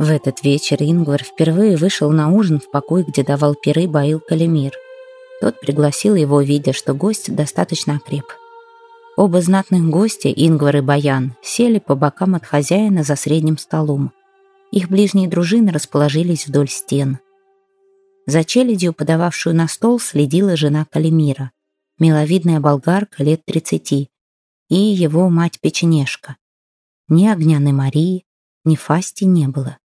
В этот вечер Ингвар впервые вышел на ужин в покой, где давал пиры Баил Калимир. Тот пригласил его, видя, что гость достаточно окреп. Оба знатных гостя, Ингвар и Баян, сели по бокам от хозяина за средним столом. Их ближние дружины расположились вдоль стен. За челядью, подававшую на стол, следила жена Калимира, миловидная болгарка лет тридцати, и его мать-печенежка. Ни Огняны Марии, ни Фасти не было.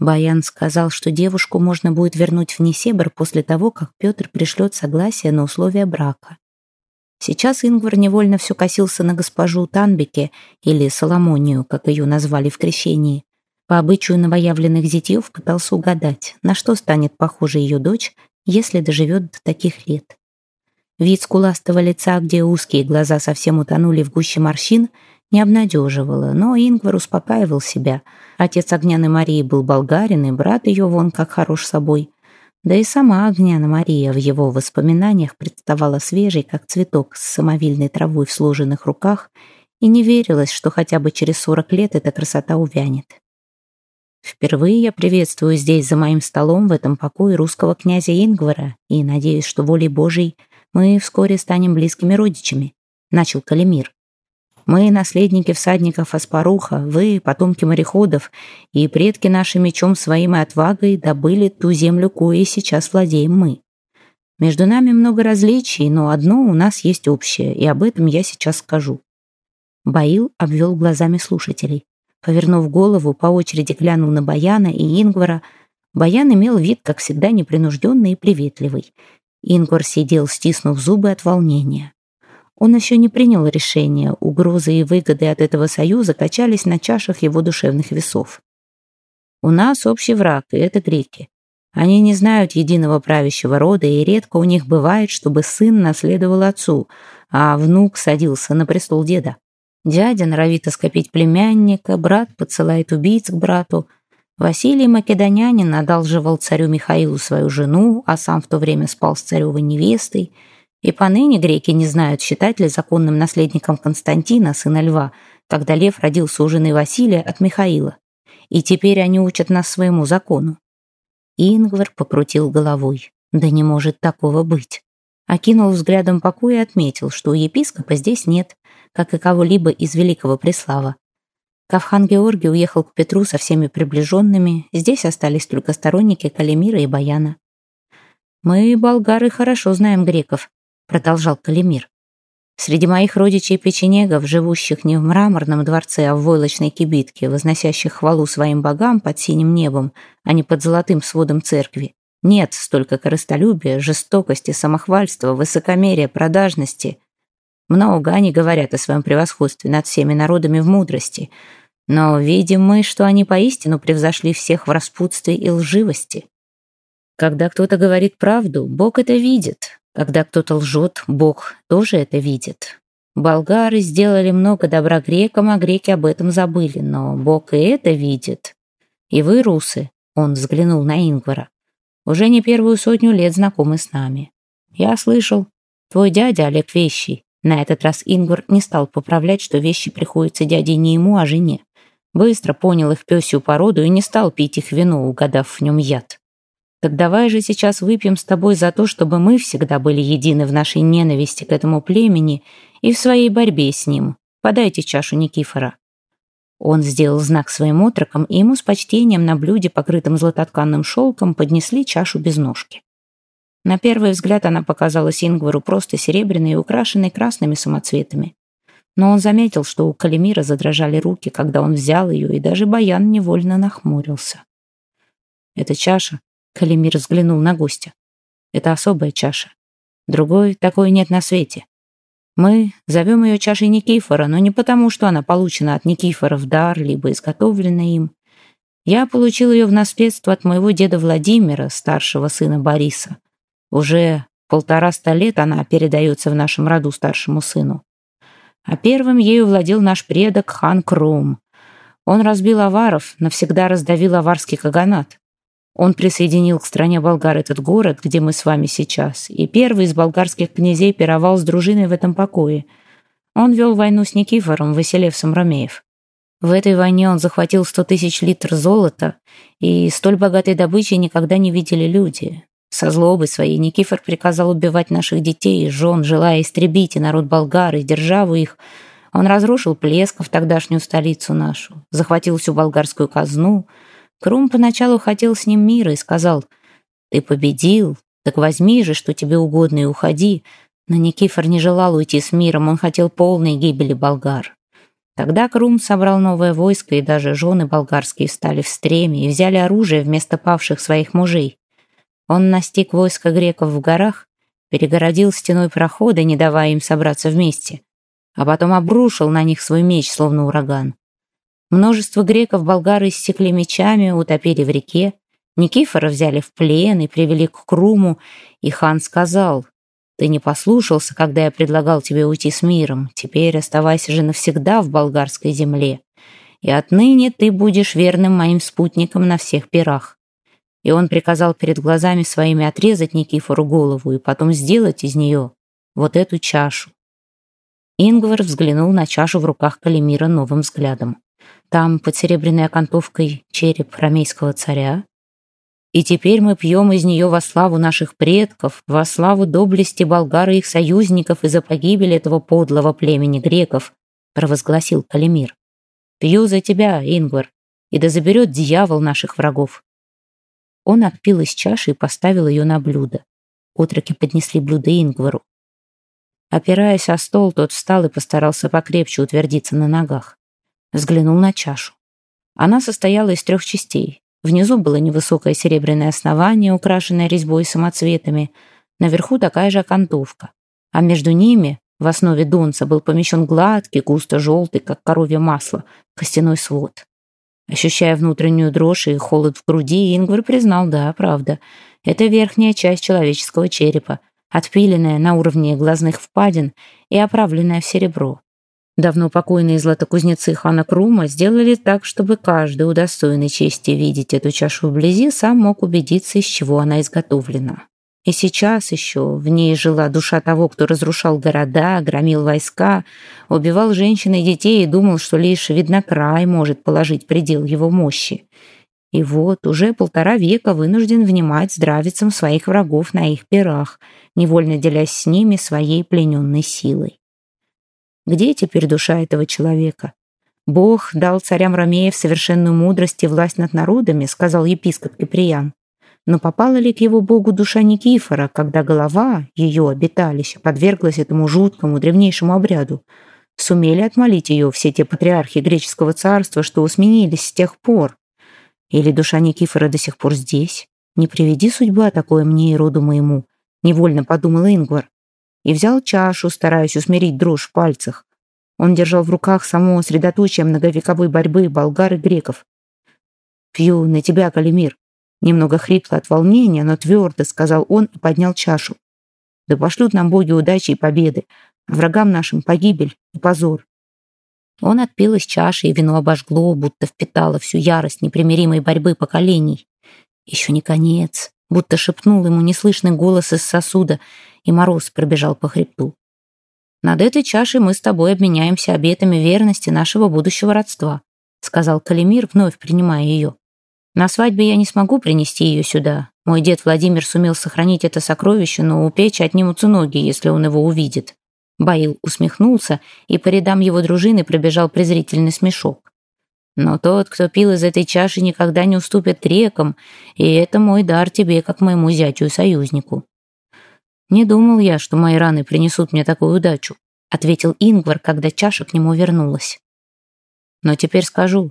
Баян сказал, что девушку можно будет вернуть в Несебр после того, как Петр пришлет согласие на условия брака. Сейчас Ингвар невольно все косился на госпожу Танбеке, или Соломонию, как ее назвали в крещении. По обычаю новоявленных зятьев пытался угадать, на что станет похожа ее дочь, если доживет до таких лет. Вид скуластого лица, где узкие глаза совсем утонули в гуще морщин, не обнадеживало, но Ингвар успокаивал себя. Отец Огняны Марии был болгарин, и брат ее вон как хорош собой. Да и сама Огняна Мария в его воспоминаниях представала свежей, как цветок с самовильной травой в сложенных руках, и не верилось, что хотя бы через сорок лет эта красота увянет. Впервые я приветствую здесь за моим столом в этом покое русского князя Ингвара и надеюсь, что волей Божией мы вскоре станем близкими родичами», — начал Калимир. Мы наследники всадников Аспаруха, вы потомки мореходов, и предки наши мечом своим и отвагой добыли ту землю, кое сейчас владеем мы. Между нами много различий, но одно у нас есть общее, и об этом я сейчас скажу». Баил обвел глазами слушателей. Повернув голову, по очереди глянул на Баяна и Ингвара. Баян имел вид, как всегда, непринужденный и приветливый. Ингвар сидел, стиснув зубы от волнения. Он еще не принял решения, угрозы и выгоды от этого союза качались на чашах его душевных весов. У нас общий враг, и это греки. Они не знают единого правящего рода, и редко у них бывает, чтобы сын наследовал отцу, а внук садился на престол деда. Дядя норовит оскопить племянника, брат подсылает убийц к брату. Василий Македонянин одалживал царю Михаилу свою жену, а сам в то время спал с царевой невестой – и поныне греки не знают, считать ли законным наследником Константина, сына Льва, когда Лев родился у жены Василия от Михаила. И теперь они учат нас своему закону. Ингвар покрутил головой. Да не может такого быть. Окинул взглядом покой и отметил, что у епископа здесь нет, как и кого-либо из великого преслава. Кавхан Георгий уехал к Петру со всеми приближенными, здесь остались только сторонники Калимира и Баяна. «Мы, болгары, хорошо знаем греков», продолжал Калимир. Среди моих родичей печенегов, живущих не в мраморном дворце, а в войлочной кибитке, возносящих хвалу своим богам под синим небом, а не под золотым сводом церкви, нет столько корыстолюбия, жестокости, самохвальства, высокомерия, продажности. Много они говорят о своем превосходстве над всеми народами в мудрости, но видим мы, что они поистину превзошли всех в распутстве и лживости. Когда кто-то говорит правду, Бог это видит, когда кто-то лжет, Бог тоже это видит. Болгары сделали много добра грекам, а греки об этом забыли, но Бог и это видит. И вы, русы, он взглянул на Ингвара, уже не первую сотню лет знакомы с нами. Я слышал, твой дядя Олег Вещий. На этот раз Ингвар не стал поправлять, что вещи приходятся дяде не ему, а жене. Быстро понял их пёсью породу и не стал пить их вино, угадав в нем яд. Так давай же сейчас выпьем с тобой за то, чтобы мы всегда были едины в нашей ненависти к этому племени и в своей борьбе с ним. Подайте чашу Никифора». Он сделал знак своим отрокам, и ему с почтением на блюде, покрытом златотканным шелком, поднесли чашу без ножки. На первый взгляд она показалась Ингвару просто серебряной и украшенной красными самоцветами. Но он заметил, что у Калимира задрожали руки, когда он взял ее, и даже Баян невольно нахмурился. Эта чаша Калимир взглянул на гостя. Это особая чаша. Другой такой нет на свете. Мы зовем ее чашей Никифора, но не потому, что она получена от Никифора в дар, либо изготовлена им. Я получил ее в наследство от моего деда Владимира, старшего сына Бориса. Уже полтораста лет она передается в нашем роду старшему сыну. А первым ею владел наш предок хан Крум. Он разбил аваров, навсегда раздавил аварский каганат. Он присоединил к стране болгар этот город, где мы с вами сейчас, и первый из болгарских князей пировал с дружиной в этом покое. Он вел войну с Никифором, Василевсом Ромеев. В этой войне он захватил сто тысяч литров золота, и столь богатой добычи никогда не видели люди. Со злобы своей Никифор приказал убивать наших детей и жен, желая истребить и народ болгар, и державу их. Он разрушил Плесков, тогдашнюю столицу нашу, захватил всю болгарскую казну. Крум поначалу хотел с ним мира и сказал, «Ты победил, так возьми же, что тебе угодно, и уходи». Но Никифор не желал уйти с миром, он хотел полной гибели болгар. Тогда Крум собрал новое войско, и даже жены болгарские встали в стреме и взяли оружие вместо павших своих мужей. Он настиг войско греков в горах, перегородил стеной прохода, не давая им собраться вместе, а потом обрушил на них свой меч, словно ураган. Множество греков болгары иссекли мечами, утопили в реке, Никифора взяли в плен и привели к Круму, и хан сказал, «Ты не послушался, когда я предлагал тебе уйти с миром, теперь оставайся же навсегда в болгарской земле, и отныне ты будешь верным моим спутником на всех пирах и он приказал перед глазами своими отрезать Никифору голову и потом сделать из нее вот эту чашу. Ингвар взглянул на чашу в руках Калимира новым взглядом. Там, под серебряной окантовкой, череп ромейского царя. И теперь мы пьем из нее во славу наших предков, во славу доблести болгар и их союзников и за погибель этого подлого племени греков, провозгласил Калимир. Пью за тебя, Ингвар, и да заберет дьявол наших врагов. Он отпил из чаши и поставил ее на блюдо. Отроки поднесли блюдо Ингвару. Опираясь о стол, тот встал и постарался покрепче утвердиться на ногах. Взглянул на чашу. Она состояла из трех частей. Внизу было невысокое серебряное основание, украшенное резьбой и самоцветами. Наверху такая же окантовка. А между ними, в основе донца, был помещен гладкий, густо-желтый, как коровье масло, костяной свод. Ощущая внутреннюю дрожь и холод в груди, Ингвар признал, да, правда, это верхняя часть человеческого черепа, отпиленная на уровне глазных впадин и оправленная в серебро. Давно покойные златокузнецы хана Крума сделали так, чтобы каждый удостоенный чести видеть эту чашу вблизи сам мог убедиться, из чего она изготовлена. И сейчас еще в ней жила душа того, кто разрушал города, громил войска, убивал женщин и детей и думал, что лишь виднокрай может положить предел его мощи. И вот уже полтора века вынужден внимать здравицам своих врагов на их пирах, невольно делясь с ними своей плененной силой. Где теперь душа этого человека? Бог дал царям Ромеев совершенную мудрость и власть над народами, сказал епископ Киприян. Но попала ли к его богу душа Никифора, когда голова, ее обиталища, подверглась этому жуткому древнейшему обряду? Сумели отмолить ее все те патриархи греческого царства, что усменились с тех пор? Или душа Никифора до сих пор здесь? Не приведи судьба такое мне и роду моему, невольно подумал Ингвар. И взял чашу, стараясь усмирить дрожь в пальцах. Он держал в руках само средоточие многовековой борьбы болгар и греков. «Пью на тебя, Калимир», Немного хрипло от волнения, но твердо сказал он и поднял чашу. Да пошлют нам боги удачи и победы, а врагам нашим погибель и позор. Он отпил из чаши, и вино обожгло, будто впитало всю ярость непримиримой борьбы поколений. Еще не конец, будто шепнул ему неслышный голос из сосуда, и мороз пробежал по хребту. «Над этой чашей мы с тобой обменяемся обетами верности нашего будущего родства», сказал Калимир, вновь принимая ее. На свадьбе я не смогу принести ее сюда. Мой дед Владимир сумел сохранить это сокровище, но у печи отнимутся ноги, если он его увидит». Баил усмехнулся, и по рядам его дружины пробежал презрительный смешок. «Но тот, кто пил из этой чаши, никогда не уступит рекам, и это мой дар тебе, как моему зятю и союзнику». «Не думал я, что мои раны принесут мне такую удачу», ответил Ингвар, когда чаша к нему вернулась. «Но теперь скажу,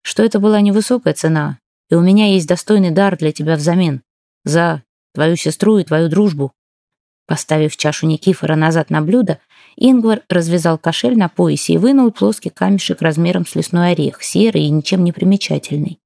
что это была невысокая цена, и у меня есть достойный дар для тебя взамен. За твою сестру и твою дружбу». Поставив чашу Никифора назад на блюдо, Ингвар развязал кошель на поясе и вынул плоский камешек размером с лесной орех, серый и ничем не примечательный.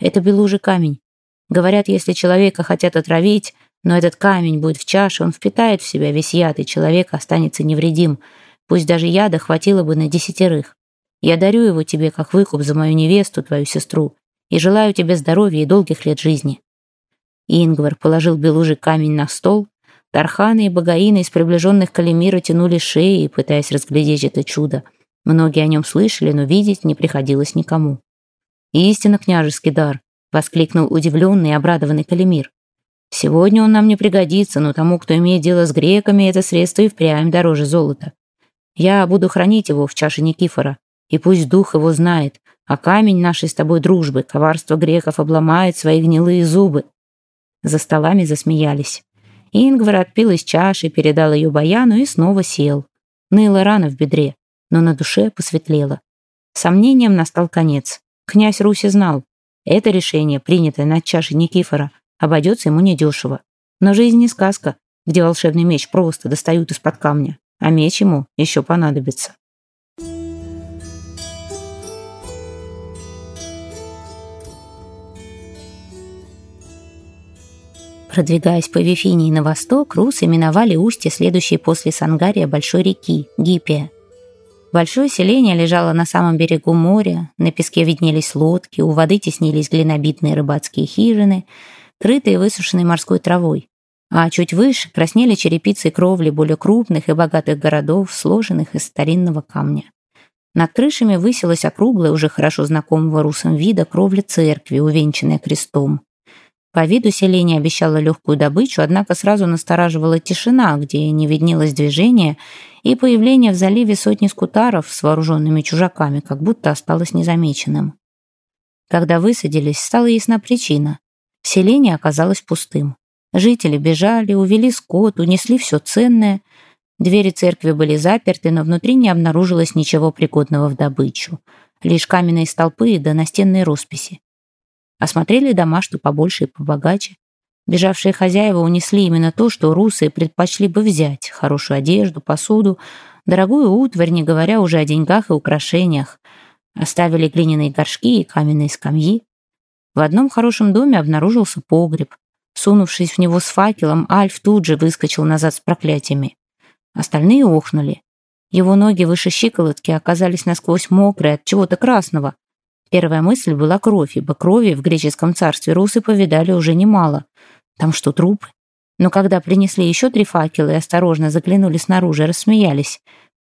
Это белужий камень. Говорят, если человека хотят отравить, но этот камень будет в чаше, он впитает в себя весь яд, и человек останется невредим. Пусть даже яда хватило бы на десятерых. Я дарю его тебе как выкуп за мою невесту, твою сестру и желаю тебе здоровья и долгих лет жизни». Ингвар положил белужий камень на стол. Тарханы и Багаины из приближенных Калимира тянули шеи, пытаясь разглядеть это чудо. Многие о нем слышали, но видеть не приходилось никому. «Истинно княжеский дар!» — воскликнул удивленный и обрадованный Калимир. «Сегодня он нам не пригодится, но тому, кто имеет дело с греками, это средство и впрямь дороже золота. Я буду хранить его в чаше Никифора, и пусть дух его знает, а камень нашей с тобой дружбы, коварство греков обломает свои гнилые зубы». За столами засмеялись. Ингвар отпил из чаши, передал ее Баяну и снова сел. Ныла рана в бедре, но на душе посветлело. Сомнением настал конец. Князь Руси знал, это решение, принятое над чашей Никифора, обойдется ему недешево. Но жизнь не сказка, где волшебный меч просто достают из-под камня, а меч ему еще понадобится. Продвигаясь по Вифинии на восток, русы миновали устье, следующей после Сангария большой реки, Гипия. Большое селение лежало на самом берегу моря, на песке виднелись лодки, у воды теснились глинобитные рыбацкие хижины, крытые высушенной морской травой. А чуть выше краснели черепицы кровли более крупных и богатых городов, сложенных из старинного камня. Над крышами высилась округлая, уже хорошо знакомого русам вида, кровля церкви, увенчанная крестом. По виду селение обещало легкую добычу, однако сразу настораживала тишина, где не виднелось движения, и появление в заливе сотни скутаров с вооруженными чужаками как будто осталось незамеченным. Когда высадились, стала ясна причина. Селение оказалось пустым. Жители бежали, увели скот, унесли все ценное. Двери церкви были заперты, но внутри не обнаружилось ничего пригодного в добычу. Лишь каменные столпы да настенные росписи. Осмотрели дома, что побольше и побогаче. Бежавшие хозяева унесли именно то, что русы предпочли бы взять. Хорошую одежду, посуду, дорогую утварь, не говоря уже о деньгах и украшениях. Оставили глиняные горшки и каменные скамьи. В одном хорошем доме обнаружился погреб. Сунувшись в него с факелом, Альф тут же выскочил назад с проклятиями. Остальные охнули. Его ноги выше щиколотки оказались насквозь мокрые от чего-то красного. Первая мысль была кровь, ибо крови в греческом царстве русы повидали уже немало. Там что, трупы? Но когда принесли еще три факела и осторожно заглянули снаружи, рассмеялись.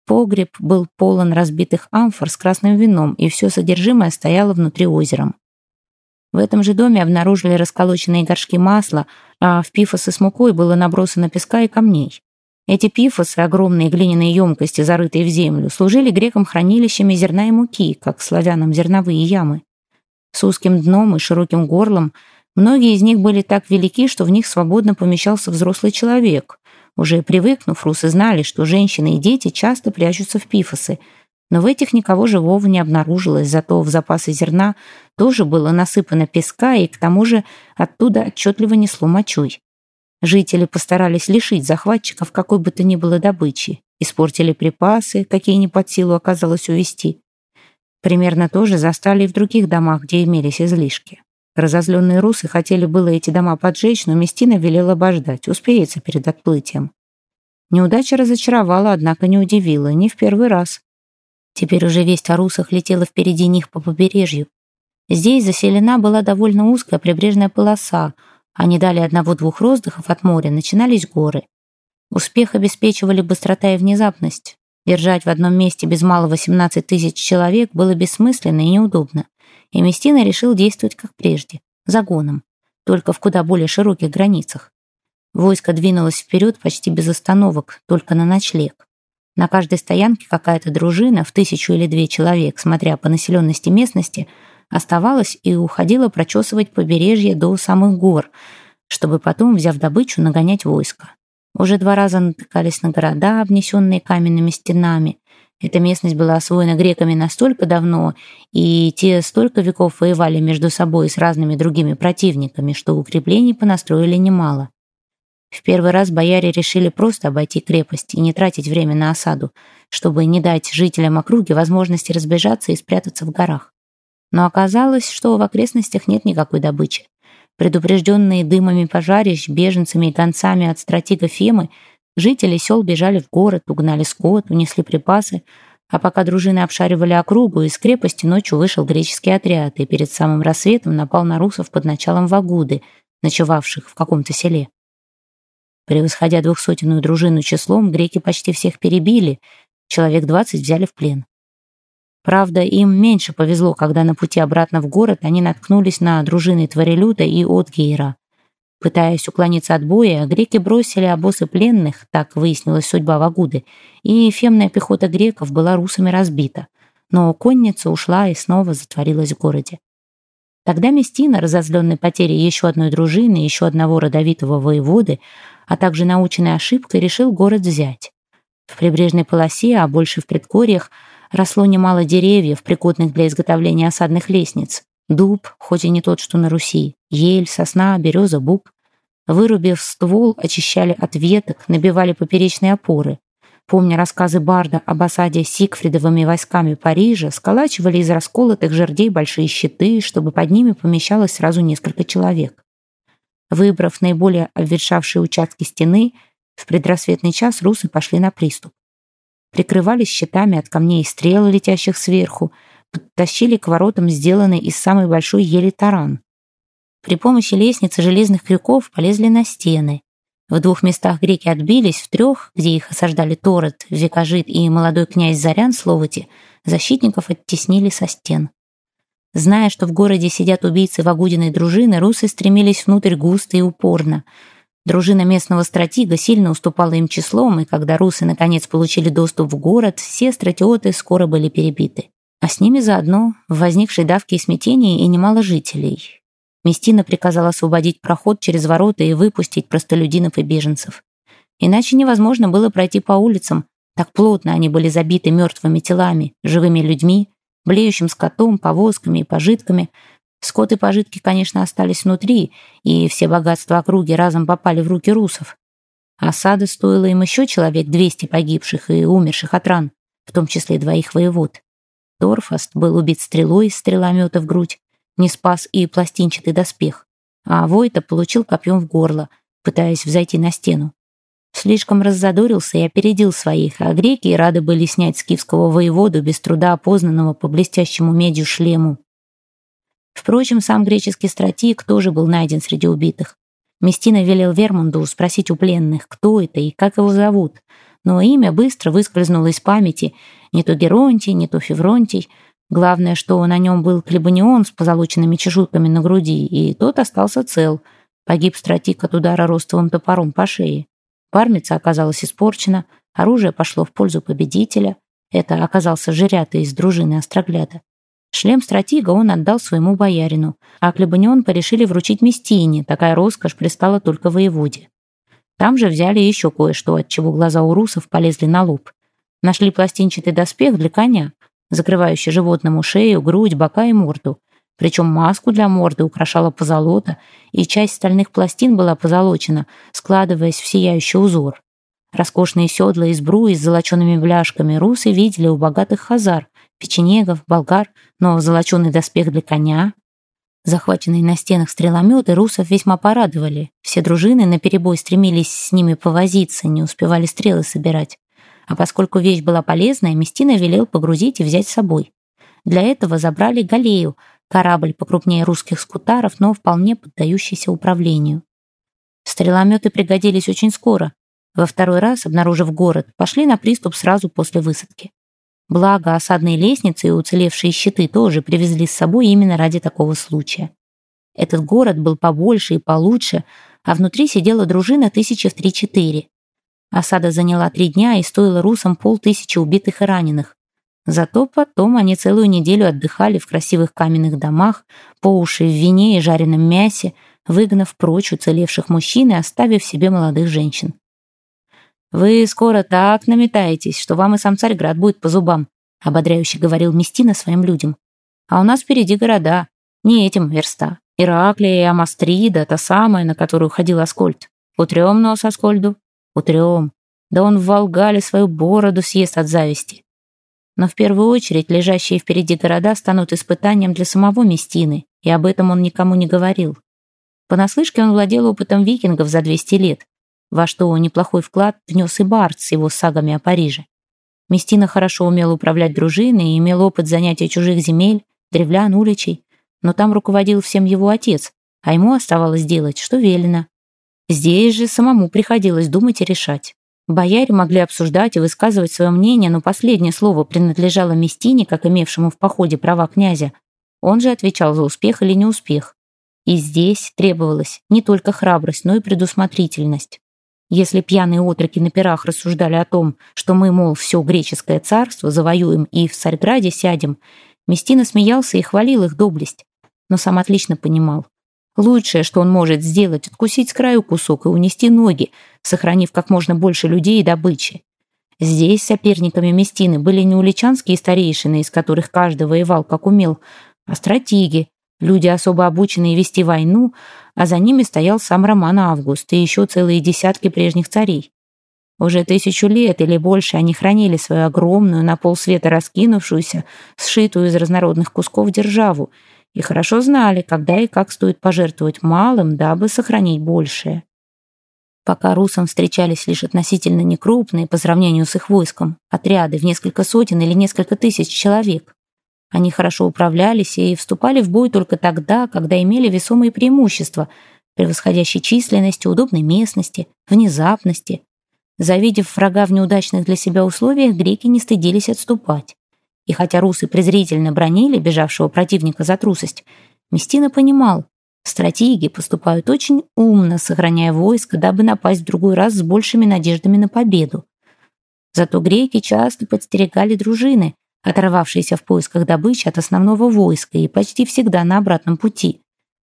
Погреб был полон разбитых амфор с красным вином, и все содержимое стояло внутри озером. В этом же доме обнаружили расколоченные горшки масла, а в пифосы с мукой было набросано песка и камней. Эти пифосы, огромные глиняные емкости, зарытые в землю, служили грекам хранилищами зерна и муки, как славянам зерновые ямы. С узким дном и широким горлом многие из них были так велики, что в них свободно помещался взрослый человек. Уже привыкнув, русы знали, что женщины и дети часто прячутся в пифосы, но в этих никого живого не обнаружилось, зато в запасы зерна тоже было насыпано песка, и к тому же оттуда отчетливо несло мочой. Жители постарались лишить захватчиков какой бы то ни было добычи, испортили припасы, какие не под силу оказалось увести. Примерно то же застали и в других домах, где имелись излишки. Разозленные русы хотели было эти дома поджечь, но Местина велела обождать, успеется перед отплытием. Неудача разочаровала, однако не удивила, не в первый раз. Теперь уже весть о русах летела впереди них по побережью. Здесь заселена была довольно узкая прибрежная полоса, а не дали одного-двух роздыхов от моря, начинались горы. Успех обеспечивали быстрота и внезапность. Держать в одном месте без малого 18 тысяч человек было бессмысленно и неудобно. И Местина решил действовать как прежде, загоном, только в куда более широких границах. Войско двинулось вперед почти без остановок, только на ночлег. На каждой стоянке какая-то дружина в тысячу или две человек, смотря по населенности местности – оставалась и уходила прочесывать побережье до самых гор, чтобы потом, взяв добычу, нагонять войско. Уже два раза натыкались на города, обнесенные каменными стенами. Эта местность была освоена греками настолько давно, и те столько веков воевали между собой с разными другими противниками, что укреплений понастроили немало. В первый раз бояре решили просто обойти крепость и не тратить время на осаду, чтобы не дать жителям округи возможности разбежаться и спрятаться в горах. Но оказалось, что в окрестностях нет никакой добычи. Предупрежденные дымами пожарищ, беженцами и гонцами от стратега Фемы, жители сел бежали в город, угнали скот, унесли припасы, а пока дружины обшаривали округу, из крепости ночью вышел греческий отряд и перед самым рассветом напал на русов под началом Вагуды, ночевавших в каком-то селе. Превосходя двухсотенную дружину числом, греки почти всех перебили, человек двадцать взяли в плен. Правда, им меньше повезло, когда на пути обратно в город они наткнулись на дружины Творелюта и Отгейра. Пытаясь уклониться от боя, греки бросили обосы пленных, так выяснилась судьба Вагуды, и фемная пехота греков была русами разбита. Но конница ушла и снова затворилась в городе. Тогда Местина, разозленный потерей еще одной дружины, еще одного родовитого воеводы, а также наученной ошибкой, решил город взять. В прибрежной полосе, а больше в предгорьях, росло немало деревьев, пригодных для изготовления осадных лестниц. Дуб, хоть и не тот, что на Руси, ель, сосна, береза, бук. Вырубив ствол, очищали от веток, набивали поперечные опоры. Помня рассказы Барда об осаде Сигфридовыми войсками Парижа, сколачивали из расколотых жердей большие щиты, чтобы под ними помещалось сразу несколько человек. Выбрав наиболее обветшавшие участки стены, в предрассветный час русы пошли на приступ. Прикрывались щитами от камней и стрел, летящих сверху, подтащили к воротам сделанный из самой большой ели таран. При помощи лестницы железных крюков полезли на стены. В двух местах греки отбились, в трех, где их осаждали Торет, Викажит и молодой князь Зарян Словоти, защитников оттеснили со стен. Зная, что в городе сидят убийцы Вагудиной дружины, русы стремились внутрь густо и упорно. Дружина местного стратега сильно уступала им числом, и когда русы наконец получили доступ в город, все стратиоты скоро были перебиты. А с ними заодно в возникшей давке и смятении и немало жителей. Местина приказал освободить проход через ворота и выпустить простолюдинов и беженцев. Иначе невозможно было пройти по улицам, так плотно они были забиты мертвыми телами, живыми людьми, блеющим скотом, повозками и пожитками. Скот и пожитки, конечно, остались внутри, и все богатства округи разом попали в руки русов. Осада стоила им еще человек 200 погибших и умерших от ран, в том числе двоих воевод. Торфаст был убит стрелой из стреломета в грудь, не спас и пластинчатый доспех, а Войта получил копьем в горло, пытаясь взойти на стену. Слишком раззадорился и опередил своих, а греки рады были снять скифского воеводу, без труда опознанного по блестящему медью шлему. Впрочем, сам греческий стратег тоже был найден среди убитых. Местина велел Вермунду спросить у пленных, кто это и как его зовут, но имя быстро выскользнуло из памяти. Не то Геронтий, не то Февронтий, Главное, что на нем был клебанион с позолоченными чешуйками на груди, и тот остался цел. Погиб стратик от удара ростовым топором по шее. Пармица оказалась испорчена, оружие пошло в пользу победителя. Это оказался жирята из дружины Острогляда. Шлем стратига он отдал своему боярину, а клебанион порешили вручить Местине, такая роскошь пристала только воеводе. Там же взяли еще кое-что, от чего глаза у русов полезли на лоб. Нашли пластинчатый доспех для коня, закрывающий животному шею, грудь, бока и морду. Причем маску для морды украшала позолота, и часть стальных пластин была позолочена, складываясь в сияющий узор. Роскошные седла из бруи с золочеными бляшками русы видели у богатых хазар, печенегов, болгар, но золоченый доспех для коня. Захваченные на стенах стрелометы русов весьма порадовали. Все дружины наперебой стремились с ними повозиться, не успевали стрелы собирать. А поскольку вещь была полезная, Местина велел погрузить и взять с собой. Для этого забрали галею, корабль покрупнее русских скутаров, но вполне поддающийся управлению. Стрелометы пригодились очень скоро. Во второй раз, обнаружив город, пошли на приступ сразу после высадки. Благо, осадные лестницы и уцелевшие щиты тоже привезли с собой именно ради такого случая. Этот город был побольше и получше, а внутри сидела дружина тысячи в три-четыре. Осада заняла три дня и стоила русам полтысячи убитых и раненых. Зато потом они целую неделю отдыхали в красивых каменных домах, по уши в вине и жареном мясе, выгнав прочь уцелевших мужчин и оставив себе молодых женщин. «Вы скоро так наметаетесь, что вам и сам Царьград будет по зубам», ободряюще говорил Местина своим людям. «А у нас впереди города. Не этим верста. Ираклия и Амастрида, та самая, на которую ходил Аскольд. Утрем нос Аскольду, Утрем. Да он в Волгале свою бороду съест от зависти. Но в первую очередь лежащие впереди города станут испытанием для самого Местины, и об этом он никому не говорил. Понаслышке он владел опытом викингов за 200 лет, во что неплохой вклад внес и Барт с его сагами о Париже. Местина хорошо умел управлять дружиной и имел опыт занятия чужих земель, древлян, уличей, но там руководил всем его отец, а ему оставалось делать, что велено. Здесь же самому приходилось думать и решать. Бояре могли обсуждать и высказывать свое мнение, но последнее слово принадлежало Местине, как имевшему в походе права князя. Он же отвечал за успех или неуспех. И здесь требовалась не только храбрость, но и предусмотрительность. Если пьяные отроки на пирах рассуждали о том, что мы, мол, все греческое царство завоюем и в Царьграде сядем, Местина смеялся и хвалил их доблесть, но сам отлично понимал. Лучшее, что он может сделать, откусить с краю кусок и унести ноги, сохранив как можно больше людей и добычи. Здесь соперниками Местины были не уличанские старейшины, из которых каждый воевал как умел, а стратеги, люди, особо обученные вести войну, а за ними стоял сам Роман Август и еще целые десятки прежних царей. Уже тысячу лет или больше они хранили свою огромную, на полсвета раскинувшуюся, сшитую из разнородных кусков державу, и хорошо знали, когда и как стоит пожертвовать малым, дабы сохранить большее. Пока русам встречались лишь относительно некрупные по сравнению с их войском, отряды в несколько сотен или несколько тысяч человек. Они хорошо управлялись и вступали в бой только тогда, когда имели весомые преимущества, превосходящие численности, удобной местности, внезапности. Завидев врага в неудачных для себя условиях, греки не стыдились отступать. И хотя русы презрительно бронили бежавшего противника за трусость, Местина понимал, стратеги поступают очень умно, сохраняя войско, дабы напасть в другой раз с большими надеждами на победу. Зато греки часто подстерегали дружины, оторвавшиеся в поисках добычи от основного войска и почти всегда на обратном пути.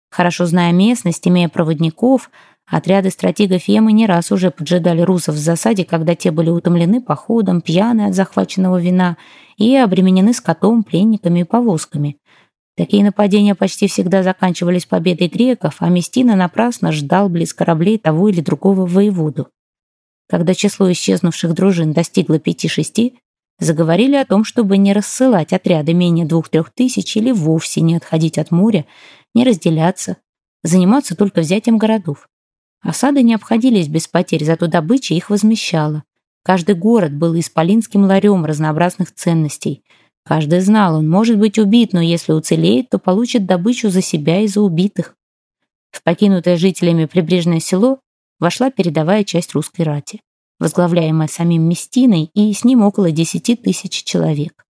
Хорошо зная местность, имея проводников, отряды стратегов Емы не раз уже поджидали русов в засаде, когда те были утомлены походом, пьяны от захваченного вина и обременены скотом, пленниками и повозками. Такие нападения почти всегда заканчивались победой греков, а Местина напрасно ждал близ кораблей того или другого воеводу. Когда число исчезнувших дружин достигло пяти-шести, заговорили о том, чтобы не рассылать отряды менее двух-трех тысяч или вовсе не отходить от моря, не разделяться, заниматься только взятием городов. Осады не обходились без потерь, зато добыча их возмещала. Каждый город был исполинским ларем разнообразных ценностей. Каждый знал, он может быть убит, но если уцелеет, то получит добычу за себя и за убитых. В покинутое жителями прибрежное село вошла передовая часть русской рати возглавляемая самим Местиной, и с ним около десяти тысяч человек.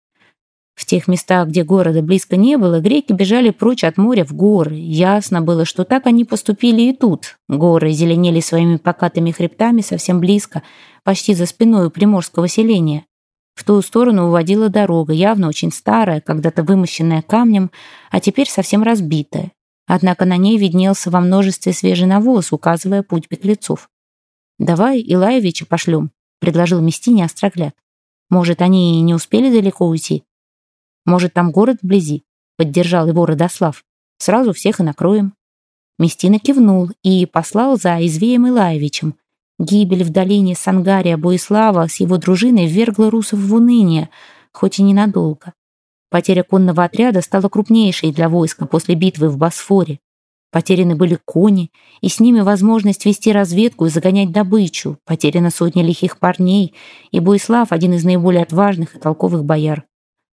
В тех местах, где города близко не было, греки бежали прочь от моря в горы. Ясно было, что так они поступили и тут. Горы зеленели своими покатыми хребтами совсем близко, почти за спиной у приморского селения. В ту сторону уводила дорога, явно очень старая, когда-то вымощенная камнем, а теперь совсем разбитая. Однако на ней виднелся во множестве свежий навоз, указывая путь беглецов. «Давай Илаевича пошлем», — предложил Местине Острогляд. «Может, они и не успели далеко уйти? Может, там город вблизи?» — поддержал его Родослав. «Сразу всех и накроем». Местина кивнул и послал за Извеем Илаевичем. Гибель в долине Сангария Боислава с его дружиной ввергла русов в уныние, хоть и ненадолго. Потеря конного отряда стала крупнейшей для войска после битвы в Босфоре. Потеряны были кони, и с ними возможность вести разведку и загонять добычу. Потеряно сотни лихих парней, и Буислав – один из наиболее отважных и толковых бояр.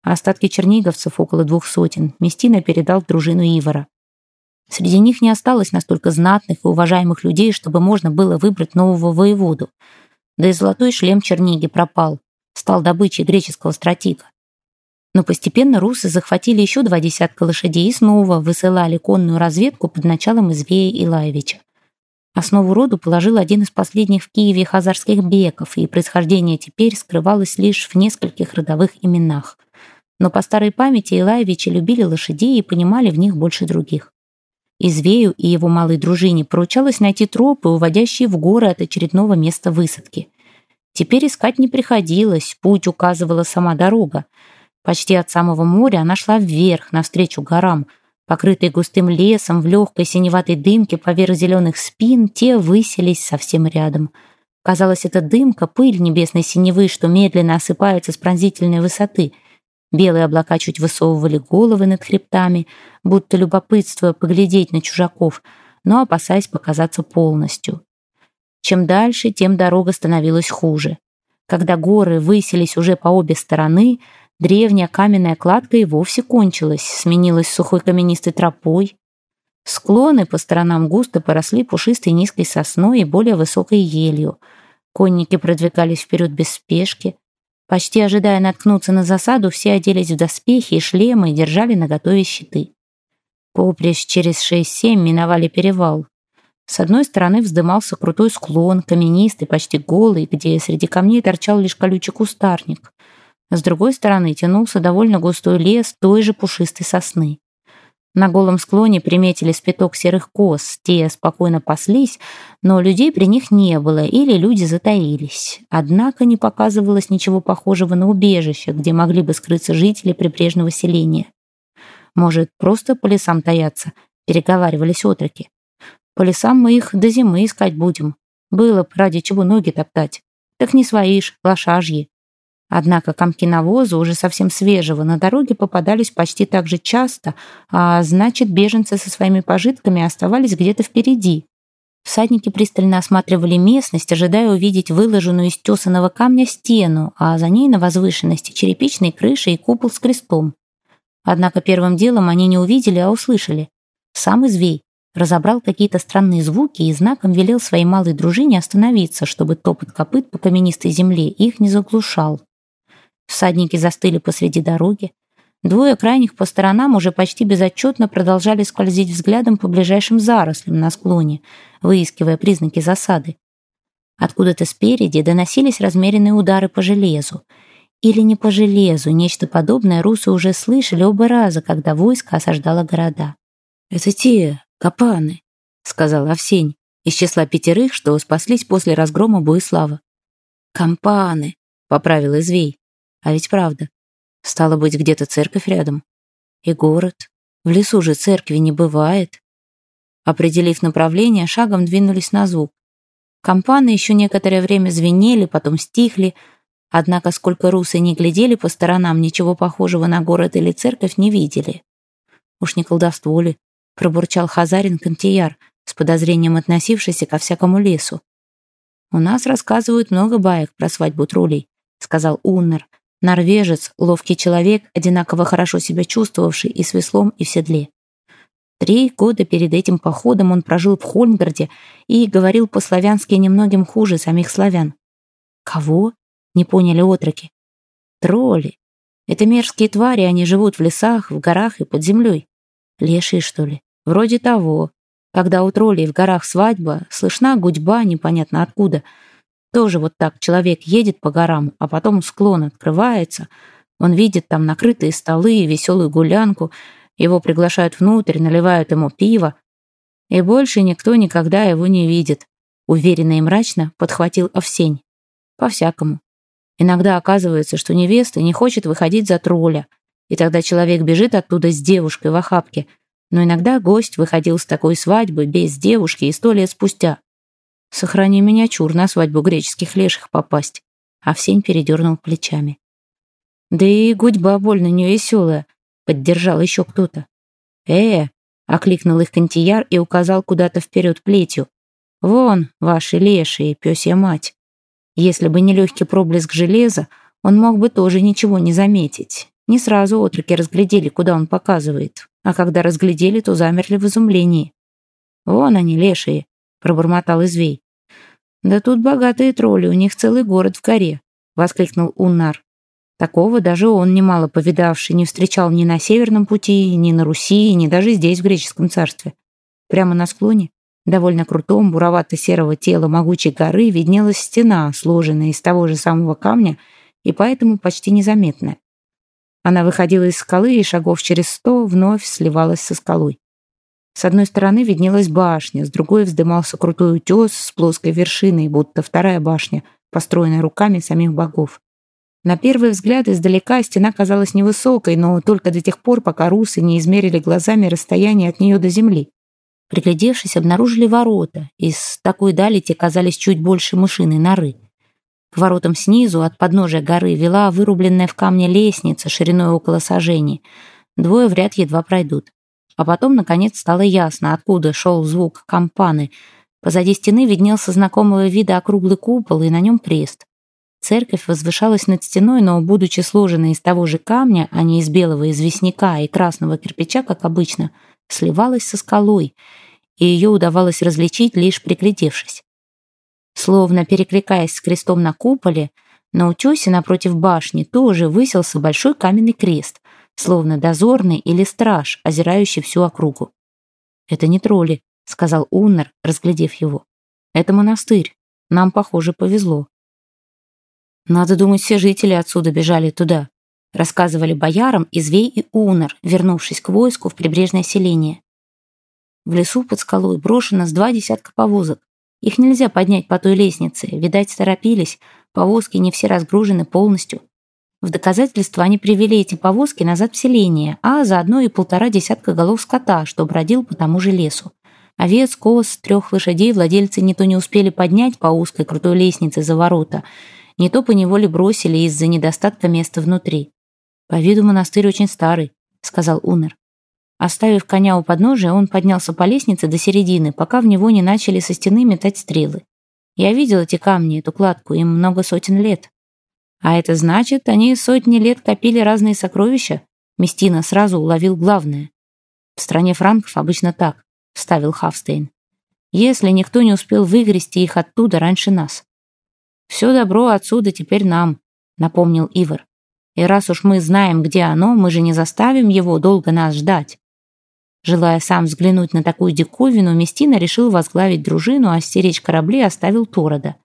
А остатки черниговцев, около двух сотен, Местина передал дружину Ивара. Среди них не осталось настолько знатных и уважаемых людей, чтобы можно было выбрать нового воеводу. Да и золотой шлем Черниги пропал, стал добычей греческого стратега. Но постепенно русы захватили еще два десятка лошадей и снова высылали конную разведку под началом Извея Илаевича. Основу роду положил один из последних в Киеве хазарских беков, и происхождение теперь скрывалось лишь в нескольких родовых именах. Но по старой памяти Илаевичи любили лошадей и понимали в них больше других. Извею и его малой дружине поручалось найти тропы, уводящие в горы от очередного места высадки. Теперь искать не приходилось, путь указывала сама дорога. Почти от самого моря она шла вверх, навстречу горам. Покрытые густым лесом, в легкой синеватой дымке поверх зеленых спин, те высились совсем рядом. Казалось, это дымка, пыль небесной синевы, что медленно осыпается с пронзительной высоты. Белые облака чуть высовывали головы над хребтами, будто любопытствуя поглядеть на чужаков, но опасаясь показаться полностью. Чем дальше, тем дорога становилась хуже. Когда горы высились уже по обе стороны, Древняя каменная кладка и вовсе кончилась, сменилась сухой каменистой тропой. Склоны по сторонам густо поросли пушистой низкой сосной и более высокой елью. Конники продвигались вперед без спешки. Почти ожидая наткнуться на засаду, все оделись в доспехи и шлемы и держали наготове щиты. Поприщ через шесть-семь миновали перевал. С одной стороны вздымался крутой склон, каменистый, почти голый, где среди камней торчал лишь колючий кустарник. С другой стороны тянулся довольно густой лес той же пушистой сосны. На голом склоне приметили спиток серых коз, те спокойно паслись, но людей при них не было или люди затаились. Однако не показывалось ничего похожего на убежище, где могли бы скрыться жители прибрежного селения. Может, просто по лесам таятся, переговаривались отроки. По лесам мы их до зимы искать будем. Было б ради чего ноги топтать. Так не свои ж, лошажьи. Однако комки навоза, уже совсем свежего, на дороге попадались почти так же часто, а значит, беженцы со своими пожитками оставались где-то впереди. Всадники пристально осматривали местность, ожидая увидеть выложенную из тесаного камня стену, а за ней на возвышенности черепичной крыши и купол с крестом. Однако первым делом они не увидели, а услышали. Сам Извей разобрал какие-то странные звуки и знаком велел своей малой дружине остановиться, чтобы топот копыт по каменистой земле их не заглушал. Всадники застыли посреди дороги. Двое крайних по сторонам уже почти безотчетно продолжали скользить взглядом по ближайшим зарослям на склоне, выискивая признаки засады. Откуда-то спереди доносились размеренные удары по железу. Или не по железу, нечто подобное русы уже слышали оба раза, когда войско осаждало города. «Это те, капаны», — сказал Овсень, из числа пятерых, что спаслись после разгрома Боислава. «Кампаны», — поправил Извей. А ведь правда. Стало быть, где-то церковь рядом. И город. В лесу же церкви не бывает. Определив направление, шагом двинулись на звук. Компаны еще некоторое время звенели, потом стихли, однако сколько русы не глядели по сторонам, ничего похожего на город или церковь не видели. Уж не колдовство ли, пробурчал Хазарин Кантияр, с подозрением относившийся ко всякому лесу. «У нас рассказывают много баек про свадьбу троллей», — сказал Уннер, Норвежец, ловкий человек, одинаково хорошо себя чувствовавший и с веслом, и в седле. Три года перед этим походом он прожил в Хольмгарде и говорил по-славянски немногим хуже самих славян. «Кого?» — не поняли отроки. «Тролли. Это мерзкие твари, они живут в лесах, в горах и под землей. Лешие, что ли? Вроде того. Когда у троллей в горах свадьба, слышна гудьба непонятно откуда — тоже вот так человек едет по горам, а потом склон открывается. Он видит там накрытые столы и веселую гулянку. Его приглашают внутрь, наливают ему пиво. И больше никто никогда его не видит. Уверенно и мрачно подхватил Овсень. По-всякому. Иногда оказывается, что невеста не хочет выходить за тролля. И тогда человек бежит оттуда с девушкой в охапке. Но иногда гость выходил с такой свадьбы без девушки и сто лет спустя. Сохрани меня чур на свадьбу греческих леших попасть. Овсень передернул плечами. Да и гудьба больно невеселая, поддержал еще кто-то. Э, окликнул их Кантияр и указал куда-то вперед плетью. Вон, ваши лешие, пёсья мать. Если бы не легкий проблеск железа, он мог бы тоже ничего не заметить. Не сразу отроки разглядели, куда он показывает, а когда разглядели, то замерли в изумлении. Вон они, лешие, пробормотал Извей. «Да тут богатые тролли, у них целый город в коре», — воскликнул Уннар. Такого даже он, немало повидавший, не встречал ни на Северном пути, ни на Руси, ни даже здесь, в греческом царстве. Прямо на склоне, довольно крутом, буровато-серого тела могучей горы, виднелась стена, сложенная из того же самого камня и поэтому почти незаметная. Она выходила из скалы и шагов через сто вновь сливалась со скалой. С одной стороны виднелась башня, с другой вздымался крутой утес с плоской вершиной, будто вторая башня, построенная руками самих богов. На первый взгляд издалека стена казалась невысокой, но только до тех пор, пока русы не измерили глазами расстояние от нее до земли. Приглядевшись, обнаружили ворота. Из такой дали те казались чуть больше мышиной норы. К воротам снизу, от подножия горы, вела вырубленная в камне лестница шириной около сажений. Двое в ряд едва пройдут. А потом, наконец, стало ясно, откуда шел звук кампаны. Позади стены виднелся знакомого вида округлый купол, и на нем крест. Церковь возвышалась над стеной, но, будучи сложенной из того же камня, а не из белого известняка и красного кирпича, как обычно, сливалась со скалой, и ее удавалось различить, лишь приглядевшись. Словно перекликаясь с крестом на куполе, на утесе напротив башни тоже высился большой каменный крест, словно дозорный или страж, озирающий всю округу. «Это не тролли», — сказал Уннер, разглядев его. «Это монастырь. Нам, похоже, повезло». «Надо думать, все жители отсюда бежали туда», — рассказывали боярам Извей и Уннер, вернувшись к войску в прибрежное селение. В лесу под скалой брошено с два десятка повозок. Их нельзя поднять по той лестнице. Видать, торопились. Повозки не все разгружены полностью. В доказательство они привели эти повозки назад в селение, а заодно и полтора десятка голов скота, что бродил по тому же лесу. Овец, коз, трех лошадей владельцы не то не успели поднять по узкой крутой лестнице за ворота, не то по неволе бросили из-за недостатка места внутри. «По виду монастырь очень старый», — сказал Унер. Оставив коня у подножия, он поднялся по лестнице до середины, пока в него не начали со стены метать стрелы. Я видел эти камни, эту кладку, им много сотен лет. А это значит, они сотни лет копили разные сокровища? Местина сразу уловил главное. В стране франков обычно так, вставил Хавстейн. Если никто не успел выгрести их оттуда раньше нас. Все добро отсюда теперь нам, напомнил Ивар. И раз уж мы знаем, где оно, мы же не заставим его долго нас ждать. Желая сам взглянуть на такую диковину, Местина решил возглавить дружину, а стеречь корабли оставил Торода.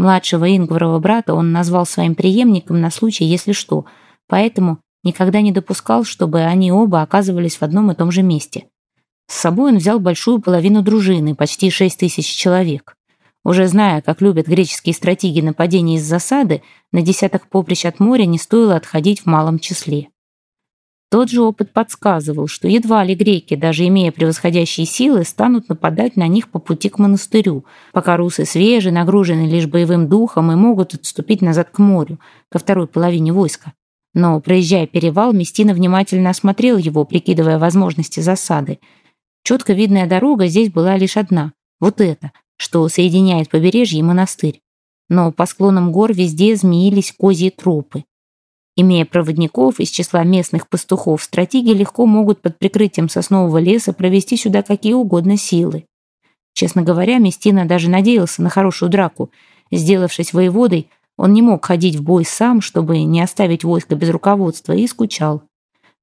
Младшего Ингварова брата он назвал своим преемником на случай, если что, поэтому никогда не допускал, чтобы они оба оказывались в одном и том же месте. С собой он взял большую половину дружины, почти шесть тысяч человек. Уже зная, как любят греческие стратеги нападения из засады, на десяток поприщ от моря не стоило отходить в малом числе. Тот же опыт подсказывал, что едва ли греки, даже имея превосходящие силы, станут нападать на них по пути к монастырю, пока русы свежи, нагружены лишь боевым духом и могут отступить назад к морю, ко второй половине войска. Но, проезжая перевал, Местина внимательно осмотрел его, прикидывая возможности засады. Четко видная дорога здесь была лишь одна, вот эта, что соединяет побережье и монастырь. Но по склонам гор везде змеились козьи тропы. Имея проводников из числа местных пастухов, стратеги легко могут под прикрытием соснового леса провести сюда какие угодно силы. Честно говоря, Местина даже надеялся на хорошую драку. Сделавшись воеводой, он не мог ходить в бой сам, чтобы не оставить войско без руководства, и скучал.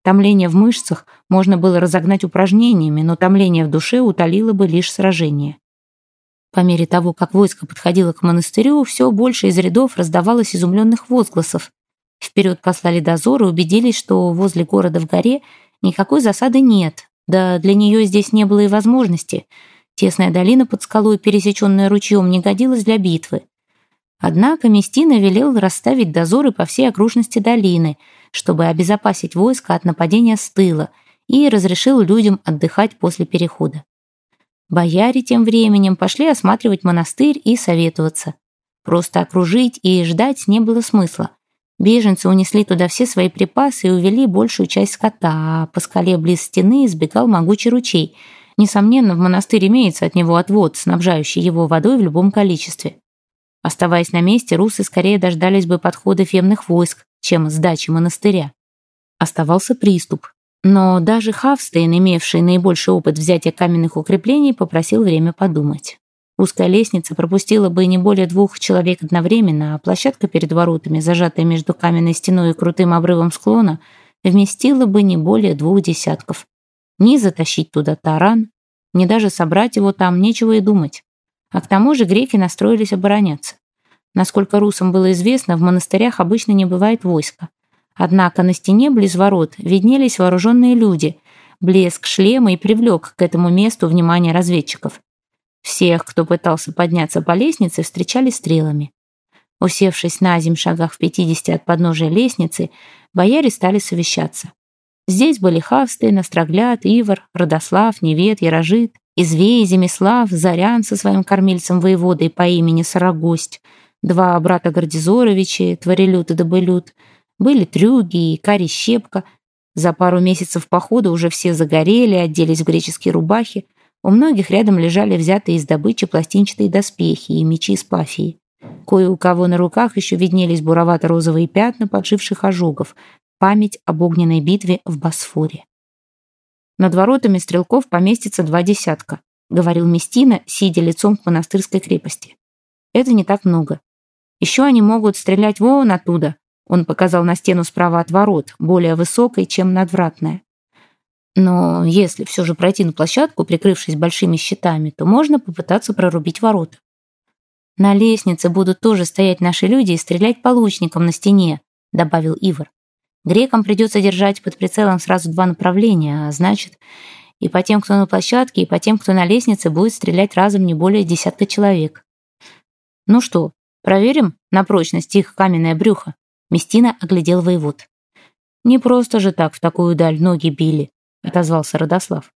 Томление в мышцах можно было разогнать упражнениями, но томление в душе утолило бы лишь сражение. По мере того, как войско подходило к монастырю, все больше из рядов раздавалось изумленных возгласов. Вперед послали дозор и убедились, что возле города в горе никакой засады нет, да для нее здесь не было и возможности. Тесная долина под скалой, пересеченная ручьем, не годилась для битвы. Однако Местина велел расставить дозоры по всей окружности долины, чтобы обезопасить войско от нападения с тыла, и разрешил людям отдыхать после перехода. Бояре тем временем пошли осматривать монастырь и советоваться. Просто окружить и ждать не было смысла. Беженцы унесли туда все свои припасы и увели большую часть скота, а по скале близ стены избегал могучий ручей. Несомненно, в монастырь имеется от него отвод, снабжающий его водой в любом количестве. Оставаясь на месте, русы скорее дождались бы подхода фемных войск, чем сдачи монастыря. Оставался приступ. Но даже Хавстейн, имевший наибольший опыт взятия каменных укреплений, попросил время подумать. Узкая лестница пропустила бы не более двух человек одновременно, а площадка перед воротами, зажатая между каменной стеной и крутым обрывом склона, вместила бы не более двух десятков. Ни затащить туда таран, ни даже собрать его там нечего и думать. А к тому же греки настроились обороняться. Насколько русам было известно, в монастырях обычно не бывает войска. Однако на стене близ ворот виднелись вооруженные люди. Блеск шлема и привлек к этому месту внимание разведчиков. Всех, кто пытался подняться по лестнице, встречали стрелами. Усевшись на земь шагах в пятидесяти от подножия лестницы, бояре стали совещаться. Здесь были Хавстейн, Острогляд, Ивар, Родослав, Невет, Ярожит, Извей, Земислав, Зарян со своим кормильцем-воеводой по имени Сарагость, два брата Гордизоровичи, Творелют и Добылют, были Трюги и Кари Щепка. За пару месяцев похода уже все загорели, оделись в греческие рубахи, у многих рядом лежали взятые из добычи пластинчатые доспехи и мечи из пафии. Кое у кого на руках еще виднелись буровато-розовые пятна подживших ожогов, память об огненной битве в Босфоре. Над воротами стрелков поместится два десятка, говорил Местина, сидя лицом к монастырской крепости. Это не так много. Еще они могут стрелять вон оттуда. Он показал на стену справа от ворот, более высокой, чем надвратная. Но если все же пройти на площадку, прикрывшись большими щитами, то можно попытаться прорубить ворота. На лестнице будут тоже стоять наши люди и стрелять по лучникам на стене, добавил Ивар. Грекам придется держать под прицелом сразу два направления, а значит, и по тем, кто на площадке, и по тем, кто на лестнице, будет стрелять разом не более десятка человек. Ну что, проверим на прочность их каменное брюхо? Местина оглядел воевод. Не просто же так в такую даль ноги били, отозвался Родослав.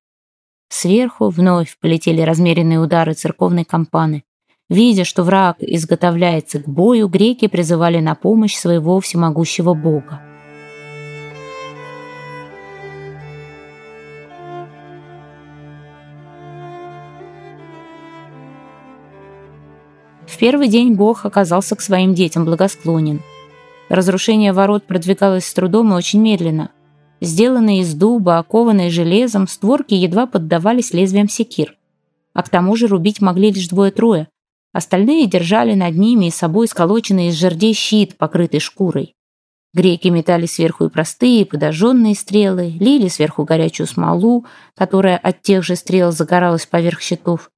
Сверху вновь полетели размеренные удары церковной кампаны. Видя, что враг изготовляется к бою, греки призывали на помощь своего всемогущего бога. В первый день Бог оказался к своим детям благосклонен. Разрушение ворот продвигалось с трудом и очень медленно. Сделанные из дуба, окованные железом, створки едва поддавались лезвиям секир. А к тому же рубить могли лишь двое-трое. Остальные держали над ними и собой сколоченный из жердей щит, покрытый шкурой. Греки метали сверху и простые, и подожженные стрелы, лили сверху горячую смолу, которая от тех же стрел загоралась поверх щитов.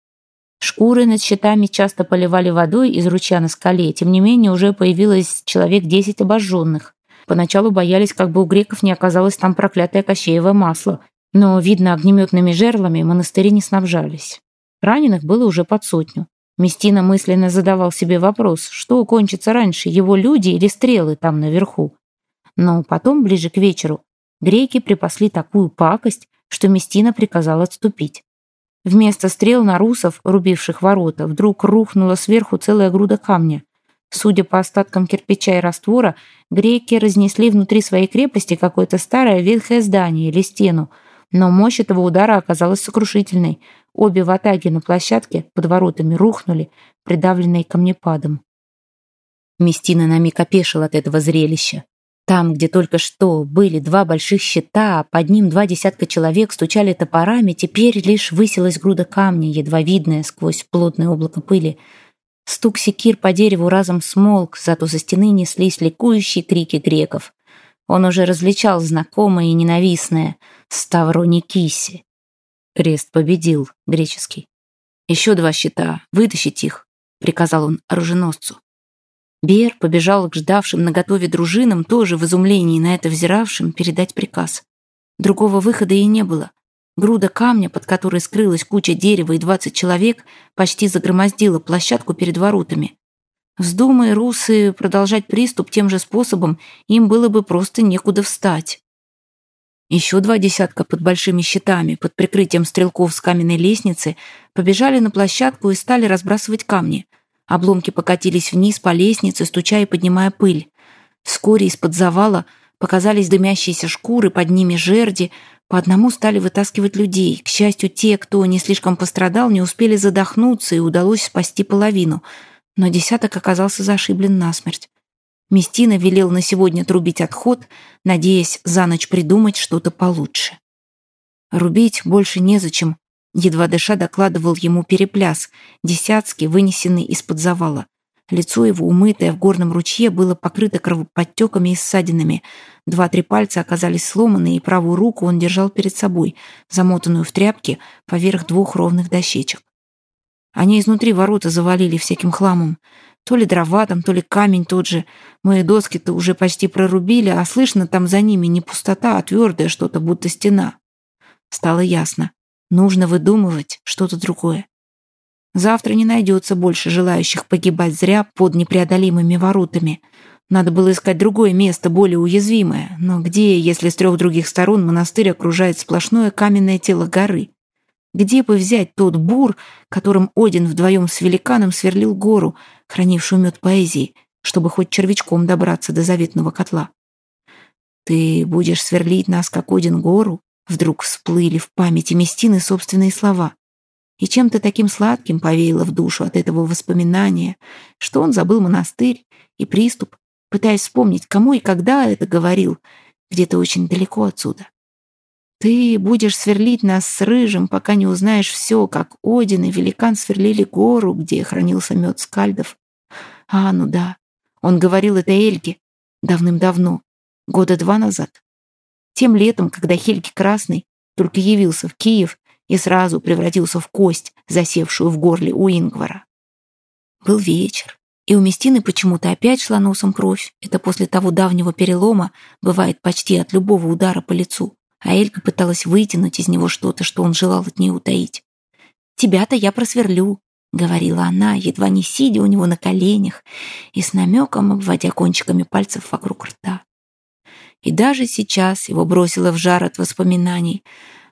Шкуры над щитами часто поливали водой из ручья на скале, тем не менее уже появилось человек десять обожженных. Поначалу боялись, как бы у греков не оказалось там проклятое кощеево масло, но, видно, огнеметными жерлами монастыри не снабжались. Раненых было уже под сотню. Местина мысленно задавал себе вопрос, что кончится раньше, его люди или стрелы там наверху. Но потом, ближе к вечеру, греки припасли такую пакость, что Местина приказал отступить. Вместо стрел на русов, рубивших ворота, вдруг рухнула сверху целая груда камня. Судя по остаткам кирпича и раствора, греки разнесли внутри своей крепости какое-то старое ветхое здание или стену, но мощь этого удара оказалась сокрушительной. Обе ватаги на площадке под воротами рухнули, придавленные камнепадом. Местина на миг опешил от этого зрелища. Там, где только что были два больших щита, а под ним два десятка человек стучали топорами, теперь лишь высилась груда камня, едва видная сквозь плотное облако пыли. Стук секир по дереву разом смолк, зато за стены неслись ликующие крики греков. Он уже различал знакомое и ненавистное «Ставроникиси». Крест победил, греческий. «Еще два щита, вытащить их», — приказал он оруженосцу. Бер побежал к ждавшим наготове дружинам, тоже в изумлении на это взиравшим, передать приказ. Другого выхода и не было. Груда камня, под которой скрылась куча дерева и двадцать человек, почти загромоздила площадку перед воротами. Вздумая русы продолжать приступ тем же способом, им было бы просто некуда встать. Еще два десятка под большими щитами, под прикрытием стрелков с каменной лестницы, побежали на площадку и стали разбрасывать камни — Обломки покатились вниз по лестнице, стуча и поднимая пыль. Вскоре из-под завала показались дымящиеся шкуры, под ними жерди. По одному стали вытаскивать людей. К счастью, те, кто не слишком пострадал, не успели задохнуться, и удалось спасти половину. Но десяток оказался зашиблен насмерть. Местина велел на сегодня трубить отход, надеясь за ночь придумать что-то получше. Рубить больше незачем, Едва дыша докладывал ему перепляс, десятский, вынесенный из-под завала. Лицо его, умытое в горном ручье, было покрыто кровоподтеками и ссадинами. Два-три пальца оказались сломаны, и правую руку он держал перед собой, замотанную в тряпки поверх двух ровных дощечек. Они изнутри ворота завалили всяким хламом. То ли дрова там, то ли камень тот же. Мои доски-то уже почти прорубили, а слышно там за ними не пустота, а твердое что-то, будто стена. Стало ясно. Нужно выдумывать что-то другое. Завтра не найдется больше желающих погибать зря под непреодолимыми воротами. Надо было искать другое место, более уязвимое. Но где, если с трех других сторон монастырь окружает сплошное каменное тело горы? Где бы взять тот бур, которым Один вдвоем с великаном сверлил гору, хранившую мед поэзии, чтобы хоть червячком добраться до заветного котла? Ты будешь сверлить нас, как Один, гору? Вдруг всплыли в памяти Местины собственные слова. И чем-то таким сладким повеяло в душу от этого воспоминания, что он забыл монастырь и приступ, пытаясь вспомнить, кому и когда это говорил, где-то очень далеко отсюда. Ты будешь сверлить нас с рыжим, пока не узнаешь все, как Один и великан сверлили гору, где хранился мед скальдов, А, ну да. Он говорил это Эльге давным-давно, года два назад. Тем летом, когда Хельги Красный только явился в Киев и сразу превратился в кость, засевшую в горле у Ингвара. Был вечер, и у Местины почему-то опять шла носом кровь. Это после того давнего перелома бывает почти от любого удара по лицу. А Элька пыталась вытянуть из него что-то, что он желал от нее утаить. «Тебя-то я просверлю», — говорила она, едва не сидя у него на коленях и с намеком обводя кончиками пальцев вокруг рта. И даже сейчас его бросило в жар от воспоминаний,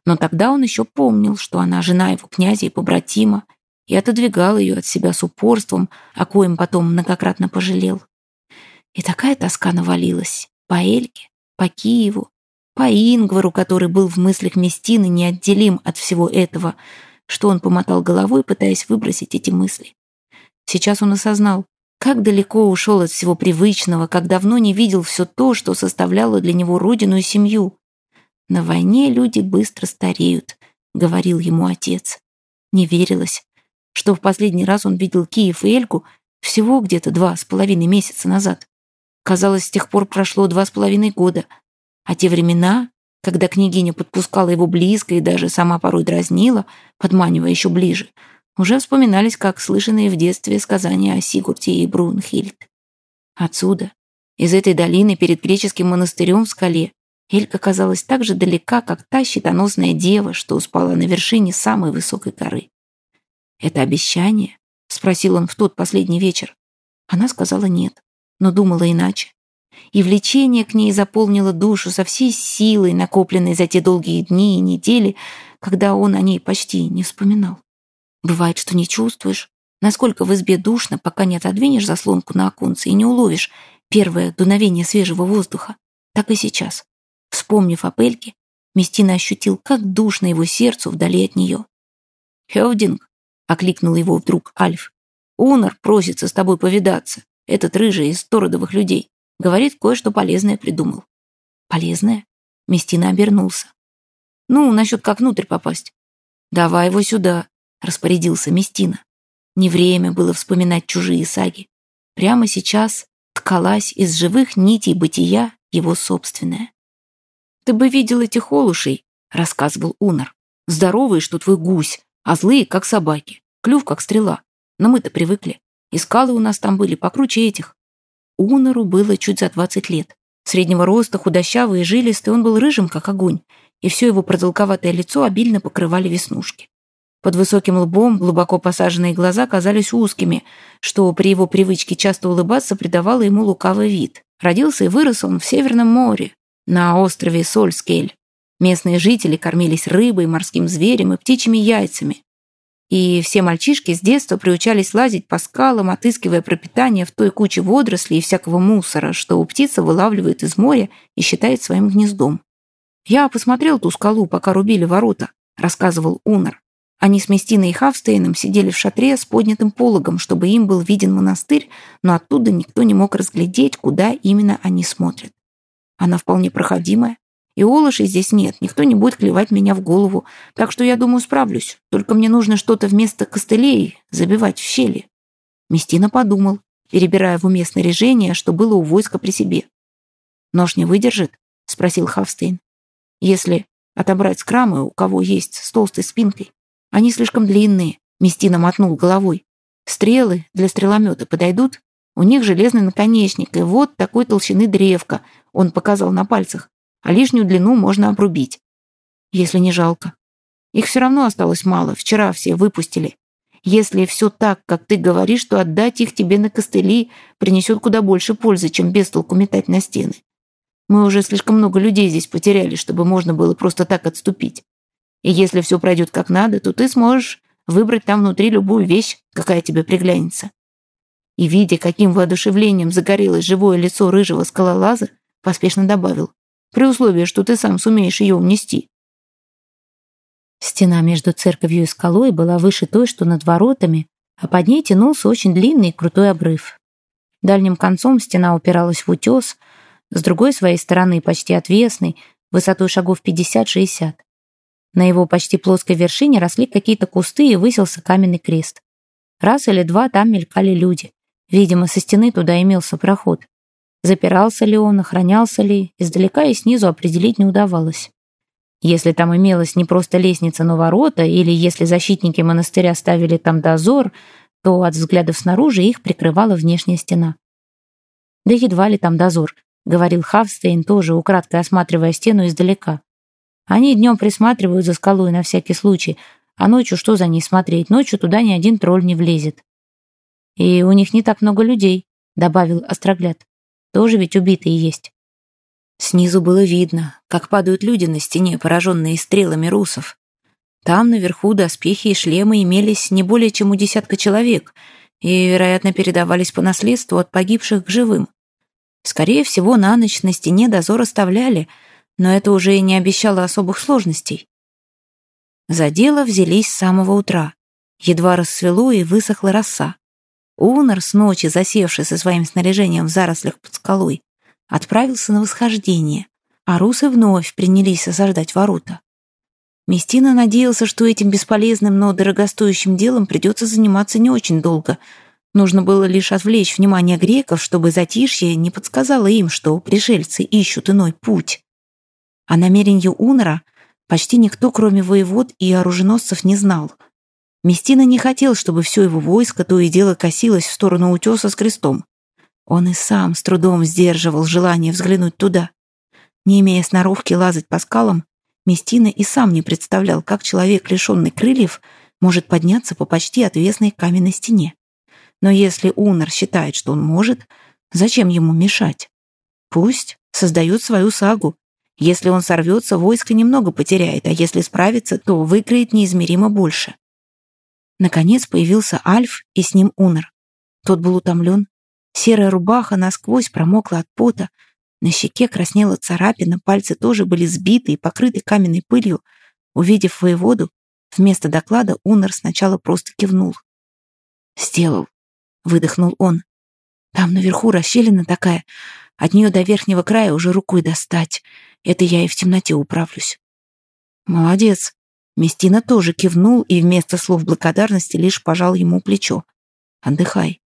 но тогда он еще помнил, что она жена его князя и побратима, и отодвигал ее от себя с упорством, о коем потом многократно пожалел. И такая тоска навалилась по Эльке, по Киеву, по Ингвару, который был в мыслях Местины неотделим от всего этого, что он помотал головой, пытаясь выбросить эти мысли. Сейчас он осознал, как далеко ушел от всего привычного, как давно не видел все то, что составляло для него родину и семью. «На войне люди быстро стареют», — говорил ему отец. Не верилось, что в последний раз он видел Киев и Эльку всего где-то два с половиной месяца назад. Казалось, с тех пор прошло два с половиной года, а те времена, когда княгиня подпускала его близко и даже сама порой дразнила, подманивая еще ближе, уже вспоминались как слышанные в детстве сказания о Сигурте и Брунхильд. Отсюда, из этой долины перед греческим монастырем в скале, Элька казалась так же далека, как та щитоносная дева, что успала на вершине самой высокой горы. «Это обещание?» — спросил он в тот последний вечер. Она сказала нет, но думала иначе и влечение к ней заполнило душу со всей силой, накопленной за те долгие дни и недели, когда он о ней почти не вспоминал. Бывает, что не чувствуешь, насколько в избе душно, пока не отодвинешь заслонку на оконце и не уловишь первое дуновение свежего воздуха. Так и сейчас. Вспомнив о Пельке, Местина ощутил, как душно его сердцу вдали от нее. «Хевдинг!» — окликнул его вдруг Альф. «Унар просится с тобой повидаться, этот рыжий из Тородовых людей. Говорит, кое-что полезное придумал. Полезное? Местина обернулся. Ну, насчет как внутрь попасть. Давай его сюда, распорядился Местина. Не время было вспоминать чужие саги. Прямо сейчас ткалась из живых нитей бытия его собственная. «Ты бы видел этих олушей», — рассказывал Унар. «Здоровые, что твой гусь, а злые, как собаки. Клюв, как стрела. Но мы-то привыкли. И скалы у нас там были покруче этих. Унору было чуть за 20 лет. Среднего роста, худощавый и жилистый, он был рыжим, как огонь, и все его продолговатое лицо обильно покрывали веснушки. Под высоким лбом глубоко посаженные глаза казались узкими, что при его привычке часто улыбаться придавало ему лукавый вид. Родился и вырос он в Северном море, на острове Сольскель. Местные жители кормились рыбой, морским зверем и птичьими яйцами. И все мальчишки с детства приучались лазить по скалам, отыскивая пропитание в той куче водорослей и всякого мусора, что у птицы вылавливает из моря и считает своим гнездом. «Я посмотрел ту скалу, пока рубили ворота», — рассказывал Унар. Они с Местиной и Хавстейном сидели в шатре с поднятым пологом, чтобы им был виден монастырь, но оттуда никто не мог разглядеть, куда именно они смотрят. Она вполне проходимая, и олышей здесь нет, никто не будет клевать меня в голову, так что я думаю, справлюсь. Только мне нужно что-то вместо костылей забивать в щели». Местина подумал, перебирая в уме снаряжение, что было у войска при себе. «Нож не выдержит?» — спросил Хавстейн. «Если отобрать скрамы, у кого есть с толстой спинкой. Они слишком длинные», — Местина мотнул головой. «Стрелы для стреломета подойдут? У них железный наконечник, и вот такой толщины древка», — он показал на пальцах а лишнюю длину можно обрубить. Если не жалко. Их все равно осталось мало, вчера все выпустили. Если все так, как ты говоришь, то отдать их тебе на костыли принесет куда больше пользы, чем без толку метать на стены. Мы уже слишком много людей здесь потеряли, чтобы можно было просто так отступить. И если все пройдет как надо, то ты сможешь выбрать там внутри любую вещь, какая тебе приглянется. И, видя, каким воодушевлением загорелось живое лицо рыжего скалолаза, поспешно добавил при условии, что ты сам сумеешь ее унести. Стена между церковью и скалой была выше той, что над воротами, а под ней тянулся очень длинный и крутой обрыв. Дальним концом стена упиралась в утес, с другой своей стороны почти отвесный, высотой шагов 50-60. На его почти плоской вершине росли какие-то кусты и высился каменный крест. Раз или два там мелькали люди. Видимо, со стены туда имелся проход. Запирался ли он, охранялся ли, издалека и снизу определить не удавалось. Если там имелась не просто лестница, но ворота, или если защитники монастыря ставили там дозор, то от взглядов снаружи их прикрывала внешняя стена. «Да едва ли там дозор», — говорил Хавстейн, тоже украдкой осматривая стену издалека. «Они днем присматривают за скалой на всякий случай, а ночью что за ней смотреть? Ночью туда ни один тролль не влезет». «И у них не так много людей», — добавил Острогляд. «Тоже ведь убитые есть». Снизу было видно, как падают люди на стене, пораженные стрелами русов. Там наверху доспехи и шлемы имелись не более чем у десятка человек и, вероятно, передавались по наследству от погибших к живым. Скорее всего, на ночь на стене дозор оставляли, но это уже и не обещало особых сложностей. За дело взялись с самого утра. Едва рассвело и высохла роса. Унор, с ночи засевший со своим снаряжением в зарослях под скалой, отправился на восхождение, а русы вновь принялись осаждать ворота. Местина надеялся, что этим бесполезным, но дорогостоящим делом придется заниматься не очень долго. Нужно было лишь отвлечь внимание греков, чтобы затишье не подсказало им, что пришельцы ищут иной путь. О намерении Унора почти никто, кроме воевод и оруженосцев, не знал. Местина не хотел, чтобы все его войско то и дело косилось в сторону утеса с крестом. Он и сам с трудом сдерживал желание взглянуть туда. Не имея сноровки лазать по скалам, Местина и сам не представлял, как человек, лишенный крыльев, может подняться по почти отвесной каменной стене. Но если Унор считает, что он может, зачем ему мешать? Пусть создает свою сагу. Если он сорвется, войско немного потеряет, а если справится, то выиграет неизмеримо больше. Наконец появился Альф и с ним Унор. Тот был утомлен, Серая рубаха насквозь промокла от пота, на щеке краснела царапина, пальцы тоже были сбиты и покрыты каменной пылью. Увидев воеводу, вместо доклада Унор сначала просто кивнул. «Сделал», — выдохнул он. «Там наверху расщелина такая, от нее до верхнего края уже рукой достать. Это я и в темноте управлюсь». «Молодец». Местина тоже кивнул и вместо слов благодарности лишь пожал ему плечо. «Отдыхай.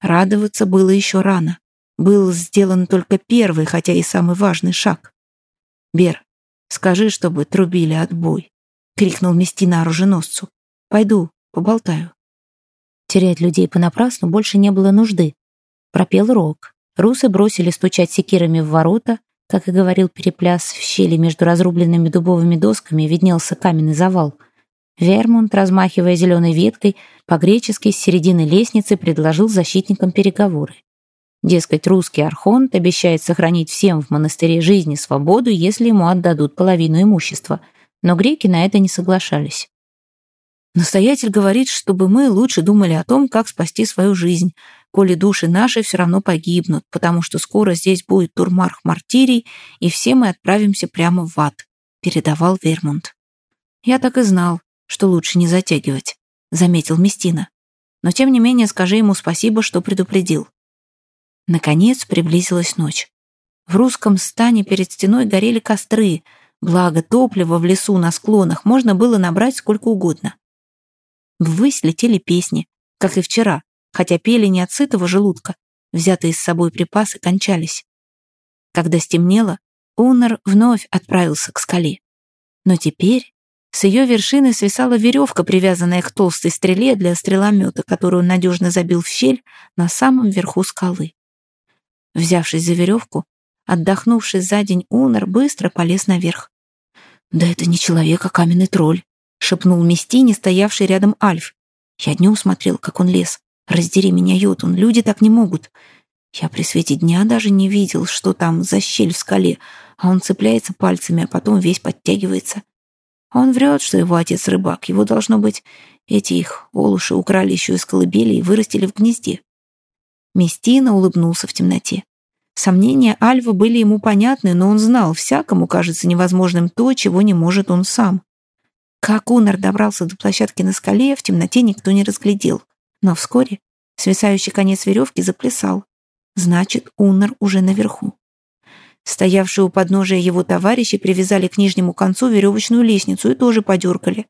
Радоваться было еще рано. Был сделан только первый, хотя и самый важный шаг. «Бер, скажи, чтобы трубили отбой», — крикнул Местина оруженосцу. «Пойду, поболтаю». Терять людей понапрасну больше не было нужды. Пропел рог. Русы бросили стучать секирами в ворота. Как и говорил Перепляс, в щели между разрубленными дубовыми досками виднелся каменный завал — Вермунд, размахивая зеленой веткой, по-гречески с середины лестницы предложил защитникам переговоры. Дескать, русский архонт обещает сохранить всем в монастыре жизнь и свободу, если ему отдадут половину имущества, но греки на это не соглашались. Настоятель говорит, чтобы мы лучше думали о том, как спасти свою жизнь, коли души наши все равно погибнут, потому что скоро здесь будет турмарх мартирий, и все мы отправимся прямо в ад», — передавал Вермунд. Я так и знал что лучше не затягивать», — заметил Местина. «Но тем не менее скажи ему спасибо, что предупредил». Наконец приблизилась ночь. В русском стане перед стеной горели костры, благо топлива в лесу на склонах можно было набрать сколько угодно. Ввысь летели песни, как и вчера, хотя пели не от сытого желудка, взятые с собой припасы кончались. Когда стемнело, Уннер вновь отправился к скале. Но теперь с ее вершины свисала веревка, привязанная к толстой стреле для стреломета, которую он надежно забил в щель на самом верху скалы. Взявшись за веревку, отдохнувший за день Унор быстро полез наверх. «Да это не человек, а каменный тролль», — шепнул Местине, стоявший рядом Альф. Я днем смотрел, как он лез. «Раздери меня, Йотун, люди так не могут». Я при свете дня даже не видел, что там за щель в скале, а он цепляется пальцами, а потом весь подтягивается. Он врет, что его отец рыбак. Его, должно быть, эти их олуши украли еще из колыбели и вырастили в гнезде. Местина улыбнулся в темноте. Сомнения Альва были ему понятны, но он знал, всякому кажется невозможным то, чего не может он сам. Как Унар добрался до площадки на скале, в темноте никто не разглядел. Но вскоре свисающий конец веревки заплясал. Значит, Унар уже наверху. Стоявшие у подножия его товарищи привязали к нижнему концу веревочную лестницу и тоже подергали.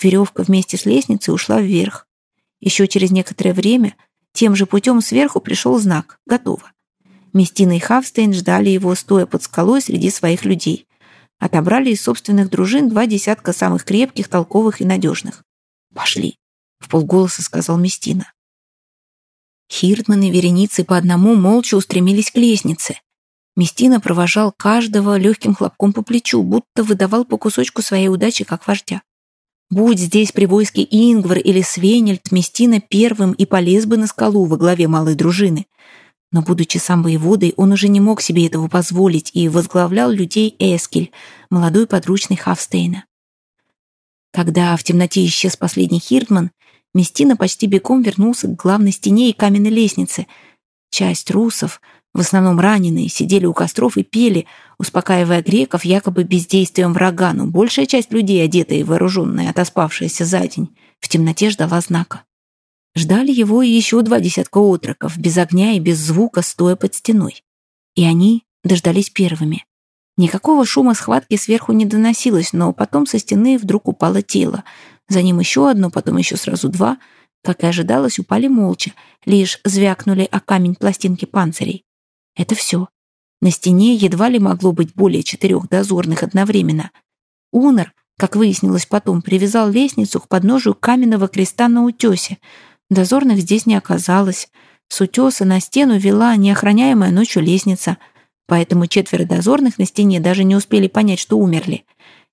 Веревка вместе с лестницей ушла вверх. Еще через некоторое время Тем же путем сверху пришел знак «Готово». Местина и Хавстейн ждали его, стоя под скалой среди своих людей. Отобрали из собственных дружин два десятка самых крепких, толковых и надежных. «Пошли», — в полголоса сказал Местина. Хиртман и вереницы по одному молча устремились к лестнице. Местина провожал каждого легким хлопком по плечу, будто выдавал по кусочку своей удачи, как вождя. Будь здесь при войске Ингвар или Свенельд, Местина первым и полез бы на скалу во главе малой дружины. Но, будучи сам воеводой, он уже не мог себе этого позволить и возглавлял людей Эскель, молодой подручный Хавстейна. Когда в темноте исчез последний Хиртман, Местина почти бегом вернулся к главной стене и каменной лестнице. Часть русов, в основном раненые, сидели у костров и пели, успокаивая греков якобы бездействием врага, но большая часть людей, одетая и вооруженная, отоспавшаяся за день, в темноте ждала знака. Ждали его и еще два десятка отроков, без огня и без звука, стоя под стеной. И они дождались первыми. Никакого шума схватки сверху не доносилось, но потом со стены вдруг упало тело. За ним еще одно, потом еще сразу два. Как и ожидалось, упали молча, лишь звякнули о камень пластинки панцирей. Это все. На стене едва ли могло быть более четырех дозорных одновременно. Унор, как выяснилось потом, привязал лестницу к подножию каменного креста на утесе — Дозорных здесь не оказалось. С утеса на стену вела неохраняемая ночью лестница, поэтому четверо дозорных на стене даже не успели понять, что умерли.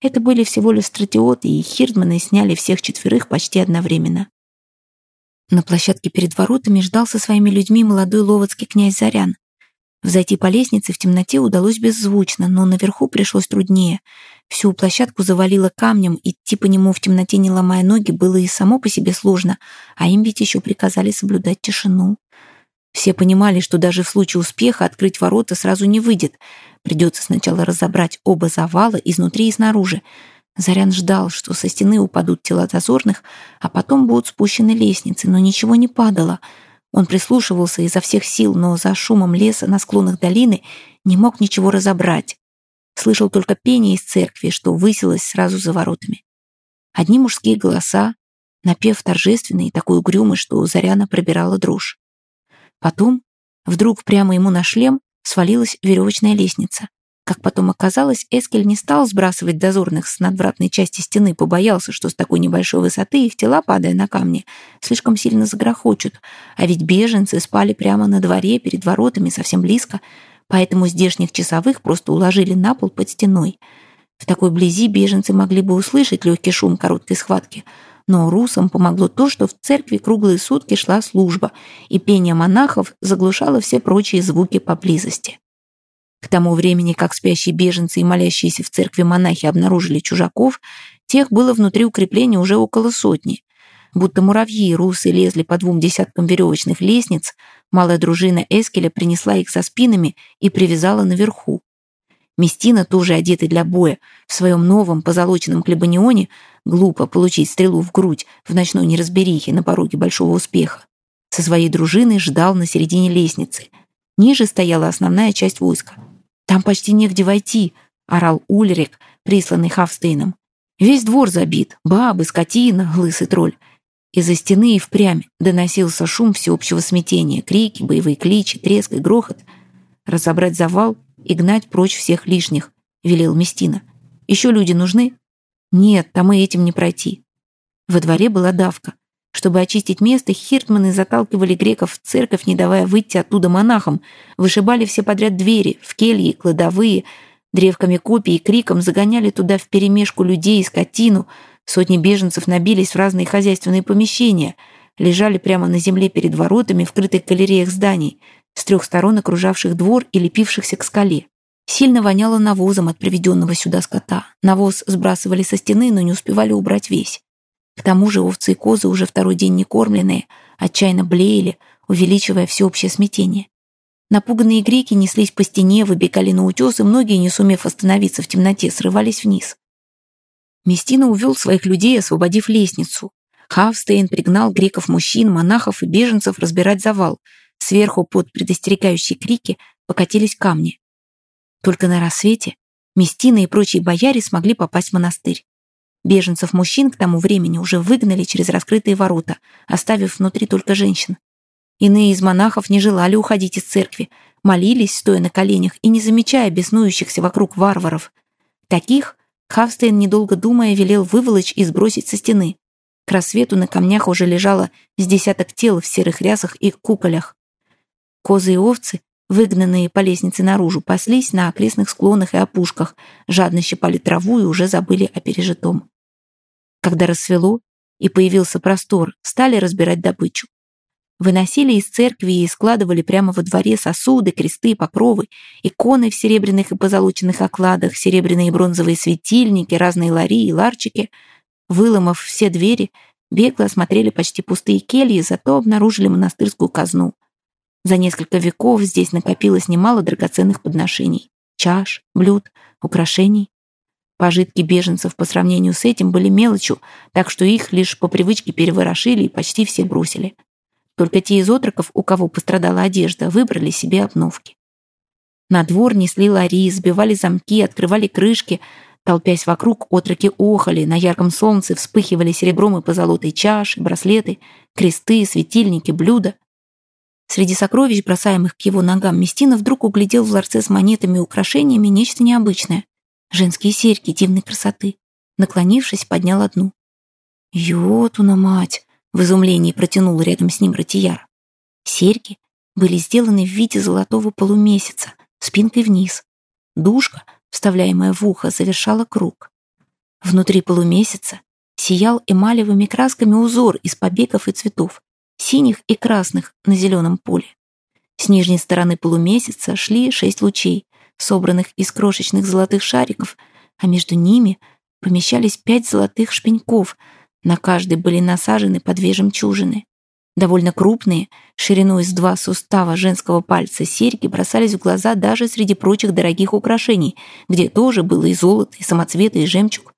Это были всего лишь стратиоты, и Хирдманы сняли всех четверых почти одновременно. На площадке перед воротами ждал со своими людьми молодой ловоцкий князь Зарян. Взойти по лестнице в темноте удалось беззвучно, но наверху пришлось труднее. Всю площадку завалило камнем, идти по нему в темноте, не ломая ноги, было и само по себе сложно, а им ведь еще приказали соблюдать тишину. Все понимали, что даже в случае успеха открыть ворота сразу не выйдет. Придется сначала разобрать оба завала изнутри и снаружи. Зарян ждал, что со стены упадут тела дозорных, а потом будут спущены лестницы, но ничего не падало — он прислушивался изо всех сил, но за шумом леса на склонах долины не мог ничего разобрать. Слышал только пение из церкви, что высилось сразу за воротами. Одни мужские голоса, напев торжественный такой угрюмый, что Заряна пробирала дрожь. Потом, вдруг прямо ему на шлем, свалилась веревочная лестница. Как потом оказалось, Эскель не стал сбрасывать дозорных с надвратной части стены, побоялся, что с такой небольшой высоты их тела, падая на камни, слишком сильно загрохочут. А ведь беженцы спали прямо на дворе, перед воротами, совсем близко, поэтому здешних часовых просто уложили на пол под стеной. В такой близи беженцы могли бы услышать легкий шум короткой схватки, но русам помогло то, что в церкви круглые сутки шла служба, и пение монахов заглушало все прочие звуки поблизости. К тому времени, как спящие беженцы и молящиеся в церкви монахи обнаружили чужаков, тех было внутри укрепления уже около сотни. Будто муравьи русы лезли по двум десяткам веревочных лестниц, малая дружина Эскеля принесла их со спинами и привязала наверху. Местина, тоже одетый для боя, в своем новом позолоченном клебанионе, глупо получить стрелу в грудь в ночной неразберихе на пороге большого успеха, со своей дружиной ждал на середине лестницы. Ниже стояла основная часть войска. «Там почти негде войти», — орал Ульрик, присланный Хавстейном. «Весь двор забит, бабы, скотина, лысый тролль». Из-за стены и впрямь доносился шум всеобщего смятения, крики, боевые кличи, треск и грохот. «Разобрать завал и гнать прочь всех лишних», — велел Местина. «Еще люди нужны?» «Нет, там и этим не пройти». Во дворе была давка. Чтобы очистить место, хиртманы заталкивали греков в церковь, не давая выйти оттуда монахам, вышибали все подряд двери, в кельи, кладовые, древками копий и криком загоняли туда вперемешку людей и скотину, сотни беженцев набились в разные хозяйственные помещения, лежали прямо на земле перед воротами в крытых галереях зданий, с трех сторон окружавших двор и лепившихся к скале. Сильно воняло навозом от приведенного сюда скота. Навоз сбрасывали со стены, но не успевали убрать весь. К тому же овцы и козы, уже второй день не кормленные, отчаянно блеяли, увеличивая всеобщее смятение. Напуганные греки неслись по стене, выбегали на утес, и многие, не сумев остановиться в темноте, срывались вниз. Местина увел своих людей, освободив лестницу. Хавстейн пригнал греков-мужчин, монахов и беженцев разбирать завал. Сверху под предостерегающие крики покатились камни. Только на рассвете Местина и прочие бояре смогли попасть в монастырь. Беженцев мужчин к тому времени уже выгнали через раскрытые ворота, оставив внутри только женщин. Иные из монахов не желали уходить из церкви, молились, стоя на коленях и не замечая беснующихся вокруг варваров. Таких Хавстейн, недолго думая, велел выволочь и сбросить со стены. К рассвету на камнях уже лежало с десяток тел в серых рясах и куколях. Козы и овцы, выгнанные по лестнице наружу, паслись на окрестных склонах и опушках, жадно щипали траву и уже забыли о пережитом. Когда рассвело и появился простор, стали разбирать добычу. Выносили из церкви и складывали прямо во дворе сосуды, кресты, покровы, иконы в серебряных и позолоченных окладах, серебряные и бронзовые светильники, разные лари и ларчики. Выломав все двери, бегло осмотрели почти пустые кельи, зато обнаружили монастырскую казну. За несколько веков здесь накопилось немало драгоценных подношений. Чаш, блюд, украшений. Пожитки беженцев по сравнению с этим были мелочью, так что их лишь по привычке переворошили и почти все бросили. Только те из отроков, у кого пострадала одежда, выбрали себе обновки. На двор несли лари, сбивали замки, открывали крышки. Толпясь вокруг, отроки охали, на ярком солнце вспыхивали серебром и позолотой чаши, браслеты, кресты, светильники, блюда. Среди сокровищ, бросаемых к его ногам, Местина вдруг углядел в ларце с монетами и украшениями нечто необычное. Женские серьги дивной красоты. Наклонившись, поднял одну. «Йотуна мать!» В изумлении протянул рядом с ним Ратияр. Серьги были сделаны в виде золотого полумесяца, спинкой вниз. Душка, вставляемая в ухо, завершала круг. Внутри полумесяца сиял эмалевыми красками узор из побегов и цветов, синих и красных на зеленом поле. С нижней стороны полумесяца шли шесть лучей, собранных из крошечных золотых шариков, а между ними помещались пять золотых шпеньков — на каждой были насажены по две жемчужины. Довольно крупные, шириной с два сустава женского пальца серьги бросались в глаза даже среди прочих дорогих украшений, где тоже было и золото, и самоцветы, и жемчуг.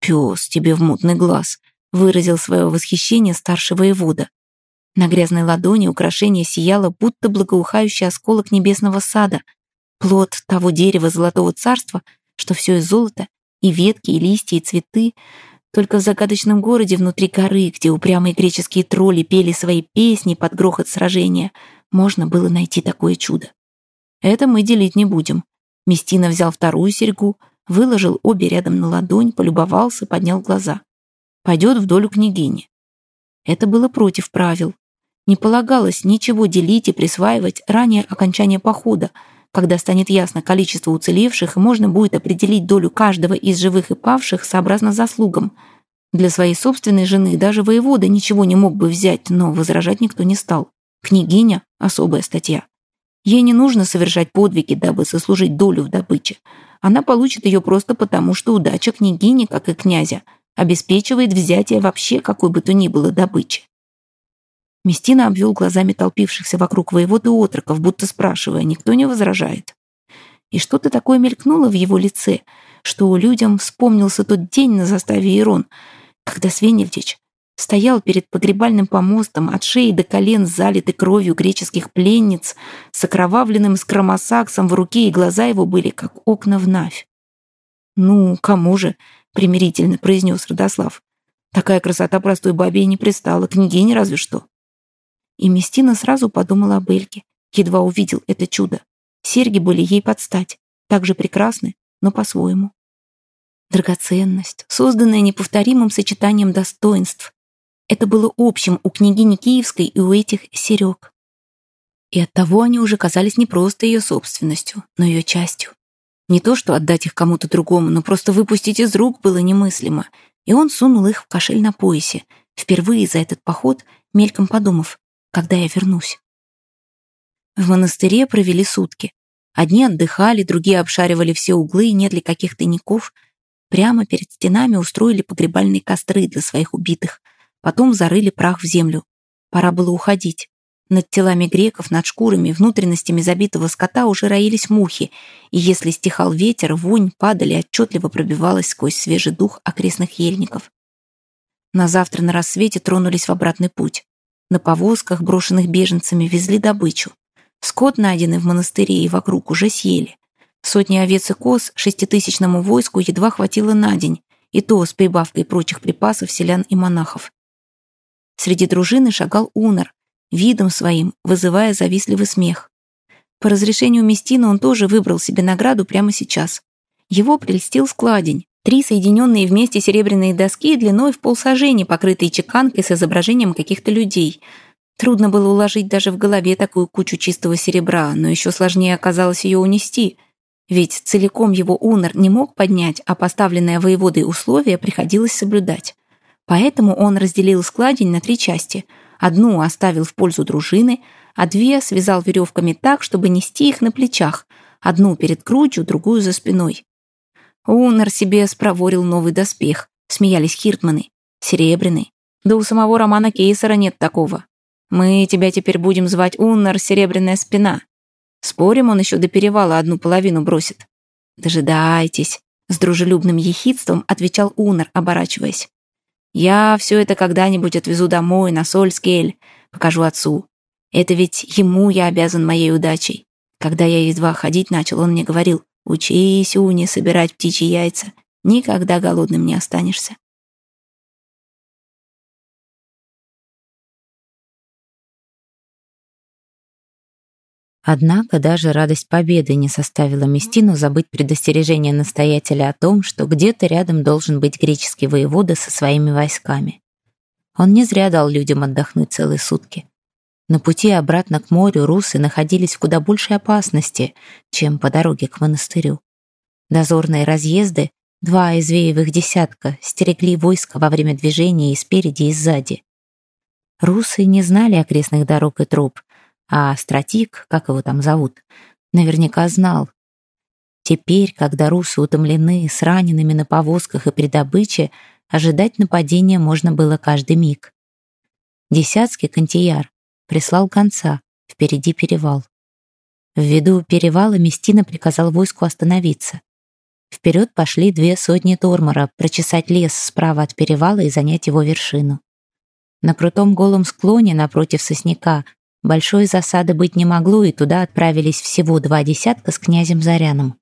«Пес тебе в мутный глаз», — выразил свое восхищение старший воевода. На грязной ладони украшение сияло, будто благоухающий осколок небесного сада, плод того дерева золотого царства, что все из золота, и ветки, и листья, и цветы, только в загадочном городе внутри горы, где упрямые греческие тролли пели свои песни под грохот сражения, можно было найти такое чудо. Это мы делить не будем. Местина взял вторую серьгу, выложил обе рядом на ладонь, полюбовался, поднял глаза. Пойдет в долю княгини. Это было против правил. Не полагалось ничего делить и присваивать ранее окончания похода, когда станет ясно количество уцелевших, и можно будет определить долю каждого из живых и павших сообразно заслугам. Для своей собственной жены даже воевода ничего не мог бы взять, но возражать никто не стал. Княгиня — особая статья. Ей не нужно совершать подвиги, дабы сослужить долю в добыче. Она получит ее просто потому, что удача княгини, как и князя, обеспечивает взятие вообще какой бы то ни было добычи. Местина обвел глазами толпившихся вокруг воевод и отроков, будто спрашивая, никто не возражает. И что-то такое мелькнуло в его лице, что людям вспомнился тот день на заставе Ирон, когда Свенельдич стоял перед погребальным помостом от шеи до колен, залитый кровью греческих пленниц, с окровавленным скромосаксом в руке, и глаза его были как окна в навь. «Ну, кому же?» — примирительно произнес Родослав. «Такая красота простой бабе и не пристала, княгине разве что». И Местина сразу подумала об Эльке, едва увидел это чудо. Серьги были ей под стать, так же прекрасны, но по-своему. Драгоценность, созданная неповторимым сочетанием достоинств. Это было общим у княгини Киевской и у этих серег. И оттого они уже казались не просто ее собственностью, но ее частью. Не то, что отдать их кому-то другому, но просто выпустить из рук было немыслимо. И он сунул их в кошель на поясе, впервые за этот поход, мельком подумав, когда я вернусь. В монастыре провели сутки. Одни отдыхали, другие обшаривали все углы, нет ли каких тайников. Прямо перед стенами устроили погребальные костры для своих убитых. Потом зарыли прах в землю. Пора было уходить. Над телами греков, над шкурами, внутренностями забитого скота уже роились мухи, и если стихал ветер, вонь падали отчетливо пробивалась сквозь свежий дух окрестных ельников. На завтра на рассвете тронулись в обратный путь. На повозках, брошенных беженцами, везли добычу. Скот, найденный в монастыре и вокруг, уже съели. Сотни овец и коз шеститысячному войску едва хватило на день, и то с прибавкой прочих припасов селян и монахов. Среди дружины шагал Унор, видом своим вызывая завистливый смех. По разрешению Местина он тоже выбрал себе награду прямо сейчас. Его прельстил складень. Три соединенные вместе серебряные доски длиной в полсажени, покрытые чеканкой с изображением каких-то людей. Трудно было уложить даже в голове такую кучу чистого серебра, но еще сложнее оказалось ее унести. Ведь целиком его Унор не мог поднять, а поставленное воеводой условие приходилось соблюдать. Поэтому он разделил складень на три части. Одну оставил в пользу дружины, а две связал веревками так, чтобы нести их на плечах, одну перед грудью, другую за спиной. Уннер себе спроворил новый доспех, смеялись хиртманы. Серебряный. Да у самого Романа Кейсера нет такого. Мы тебя теперь будем звать Уннер Серебряная Спина. Спорим, он еще до перевала одну половину бросит. Дожидайтесь, с дружелюбным ехидством отвечал Уннер, оборачиваясь. Я все это когда-нибудь отвезу домой, на Сольскель, покажу отцу. Это ведь ему я обязан моей удачей. Когда я едва ходить начал, он мне говорил, учись, Уни, собирать птичьи яйца. Никогда голодным не останешься. Однако даже радость победы не составила Местину забыть предостережение настоятеля о том, что где-то рядом должен быть греческий воевода со своими войсками. Он не зря дал людям отдохнуть целые сутки. На пути обратно к морю русы находились в куда большей опасности, чем по дороге к монастырю. Дозорные разъезды, два из веевых десятка, стерегли войско во время движения и спереди, и сзади. Русы не знали окрестных дорог и троп, а стратик, как его там зовут, наверняка знал. Теперь, когда русы утомлены, с ранеными на повозках и при добыче, ожидать нападения можно было каждый миг. Десятский кантияр прислал конца, впереди перевал. В виду перевала Местина приказал войску остановиться. Вперед пошли две сотни тормора, прочесать лес справа от перевала и занять его вершину. На крутом голом склоне напротив сосняка большой засады быть не могло, и туда отправились всего два десятка с князем Заряном.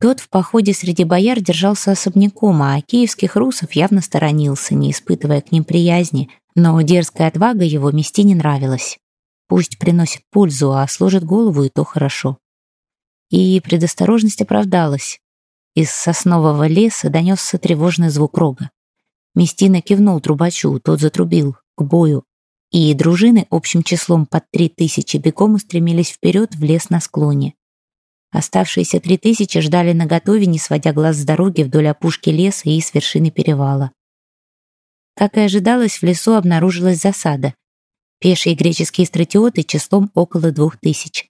Тот в походе среди бояр держался особняком, а киевских русов явно сторонился, не испытывая к ним приязни, но дерзкая отвага его мести не нравилась. Пусть приносит пользу, а сложит голову, и то хорошо. И предосторожность оправдалась. Из соснового леса донесся тревожный звук рога. Местина кивнул трубачу, тот затрубил, к бою. И дружины общим числом под три тысячи бегом устремились вперед в лес на склоне. Оставшиеся три тысячи ждали наготове, не сводя глаз с дороги вдоль опушки леса и с вершины перевала. Как и ожидалось, в лесу обнаружилась засада. Пешие греческие стратиоты числом около двух тысяч.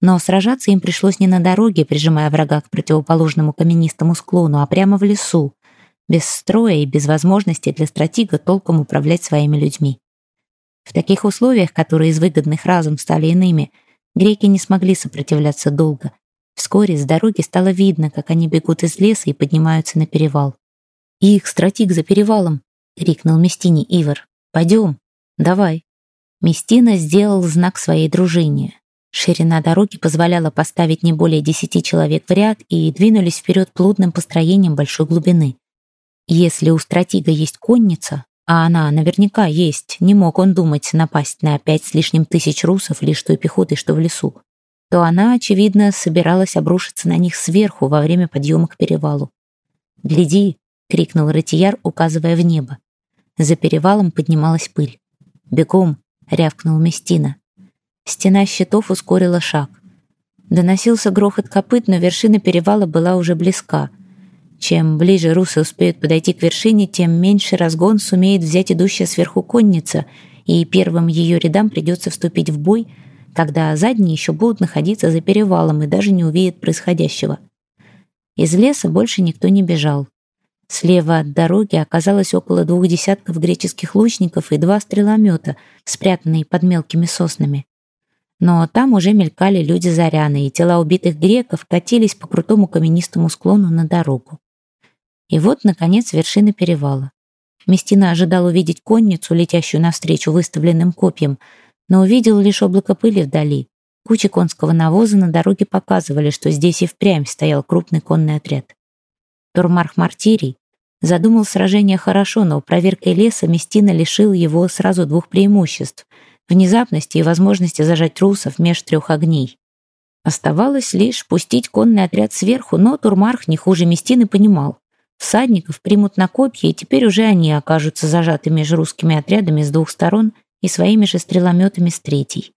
Но сражаться им пришлось не на дороге, прижимая врага к противоположному каменистому склону, а прямо в лесу, без строя и без возможности для стратега толком управлять своими людьми. В таких условиях, которые из выгодных разум стали иными, греки не смогли сопротивляться долго. Вскоре с дороги стало видно, как они бегут из леса и поднимаются на перевал. «Их, стратег за перевалом!» — крикнул Местине Ивар. «Пойдем, давай». Местина сделал знак своей дружине. Ширина дороги позволяла поставить не более десяти человек в ряд и двинулись вперед плотным построением большой глубины. Если у стратега есть конница, а она наверняка есть, не мог он думать напасть на пять с лишним тысяч русов лишь той пехотой, что в лесу, то она, очевидно, собиралась обрушиться на них сверху во время подъема к перевалу. «Гляди!» — крикнул Ратияр, указывая в небо. За перевалом поднималась пыль. «Бегом!» — рявкнул Местина. Стена щитов ускорила шаг. Доносился грохот копыт, но вершина перевала была уже близка. Чем ближе русы успеют подойти к вершине, тем меньше разгон сумеет взять идущая сверху конница, и первым ее рядам придется вступить в бой, когда задние еще будут находиться за перевалом и даже не увидят происходящего. Из леса больше никто не бежал. Слева от дороги оказалось около двух десятков греческих лучников и два стреломета, спрятанные под мелкими соснами. Но там уже мелькали люди Заряны, и тела убитых греков катились по крутому каменистому склону на дорогу. И вот, наконец, вершина перевала. Местина ожидал увидеть конницу, летящую навстречу выставленным копьям, но увидел лишь облако пыли вдали. Кучи конского навоза на дороге показывали, что здесь и впрямь стоял крупный конный отряд. Турмарх Мартирий задумал сражение хорошо, но проверкой леса Местина лишил его сразу двух преимуществ. внезапности и возможности зажать русов меж трех огней. Оставалось лишь пустить конный отряд сверху, но Турмарх не хуже Местины понимал. Всадников примут на копья, и теперь уже они окажутся зажаты между русскими отрядами с двух сторон и своими же стрелометами с третьей.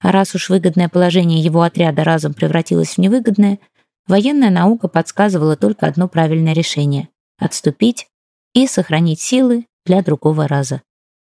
А раз уж выгодное положение его отряда разом превратилось в невыгодное, военная наука подсказывала только одно правильное решение — отступить и сохранить силы для другого раза.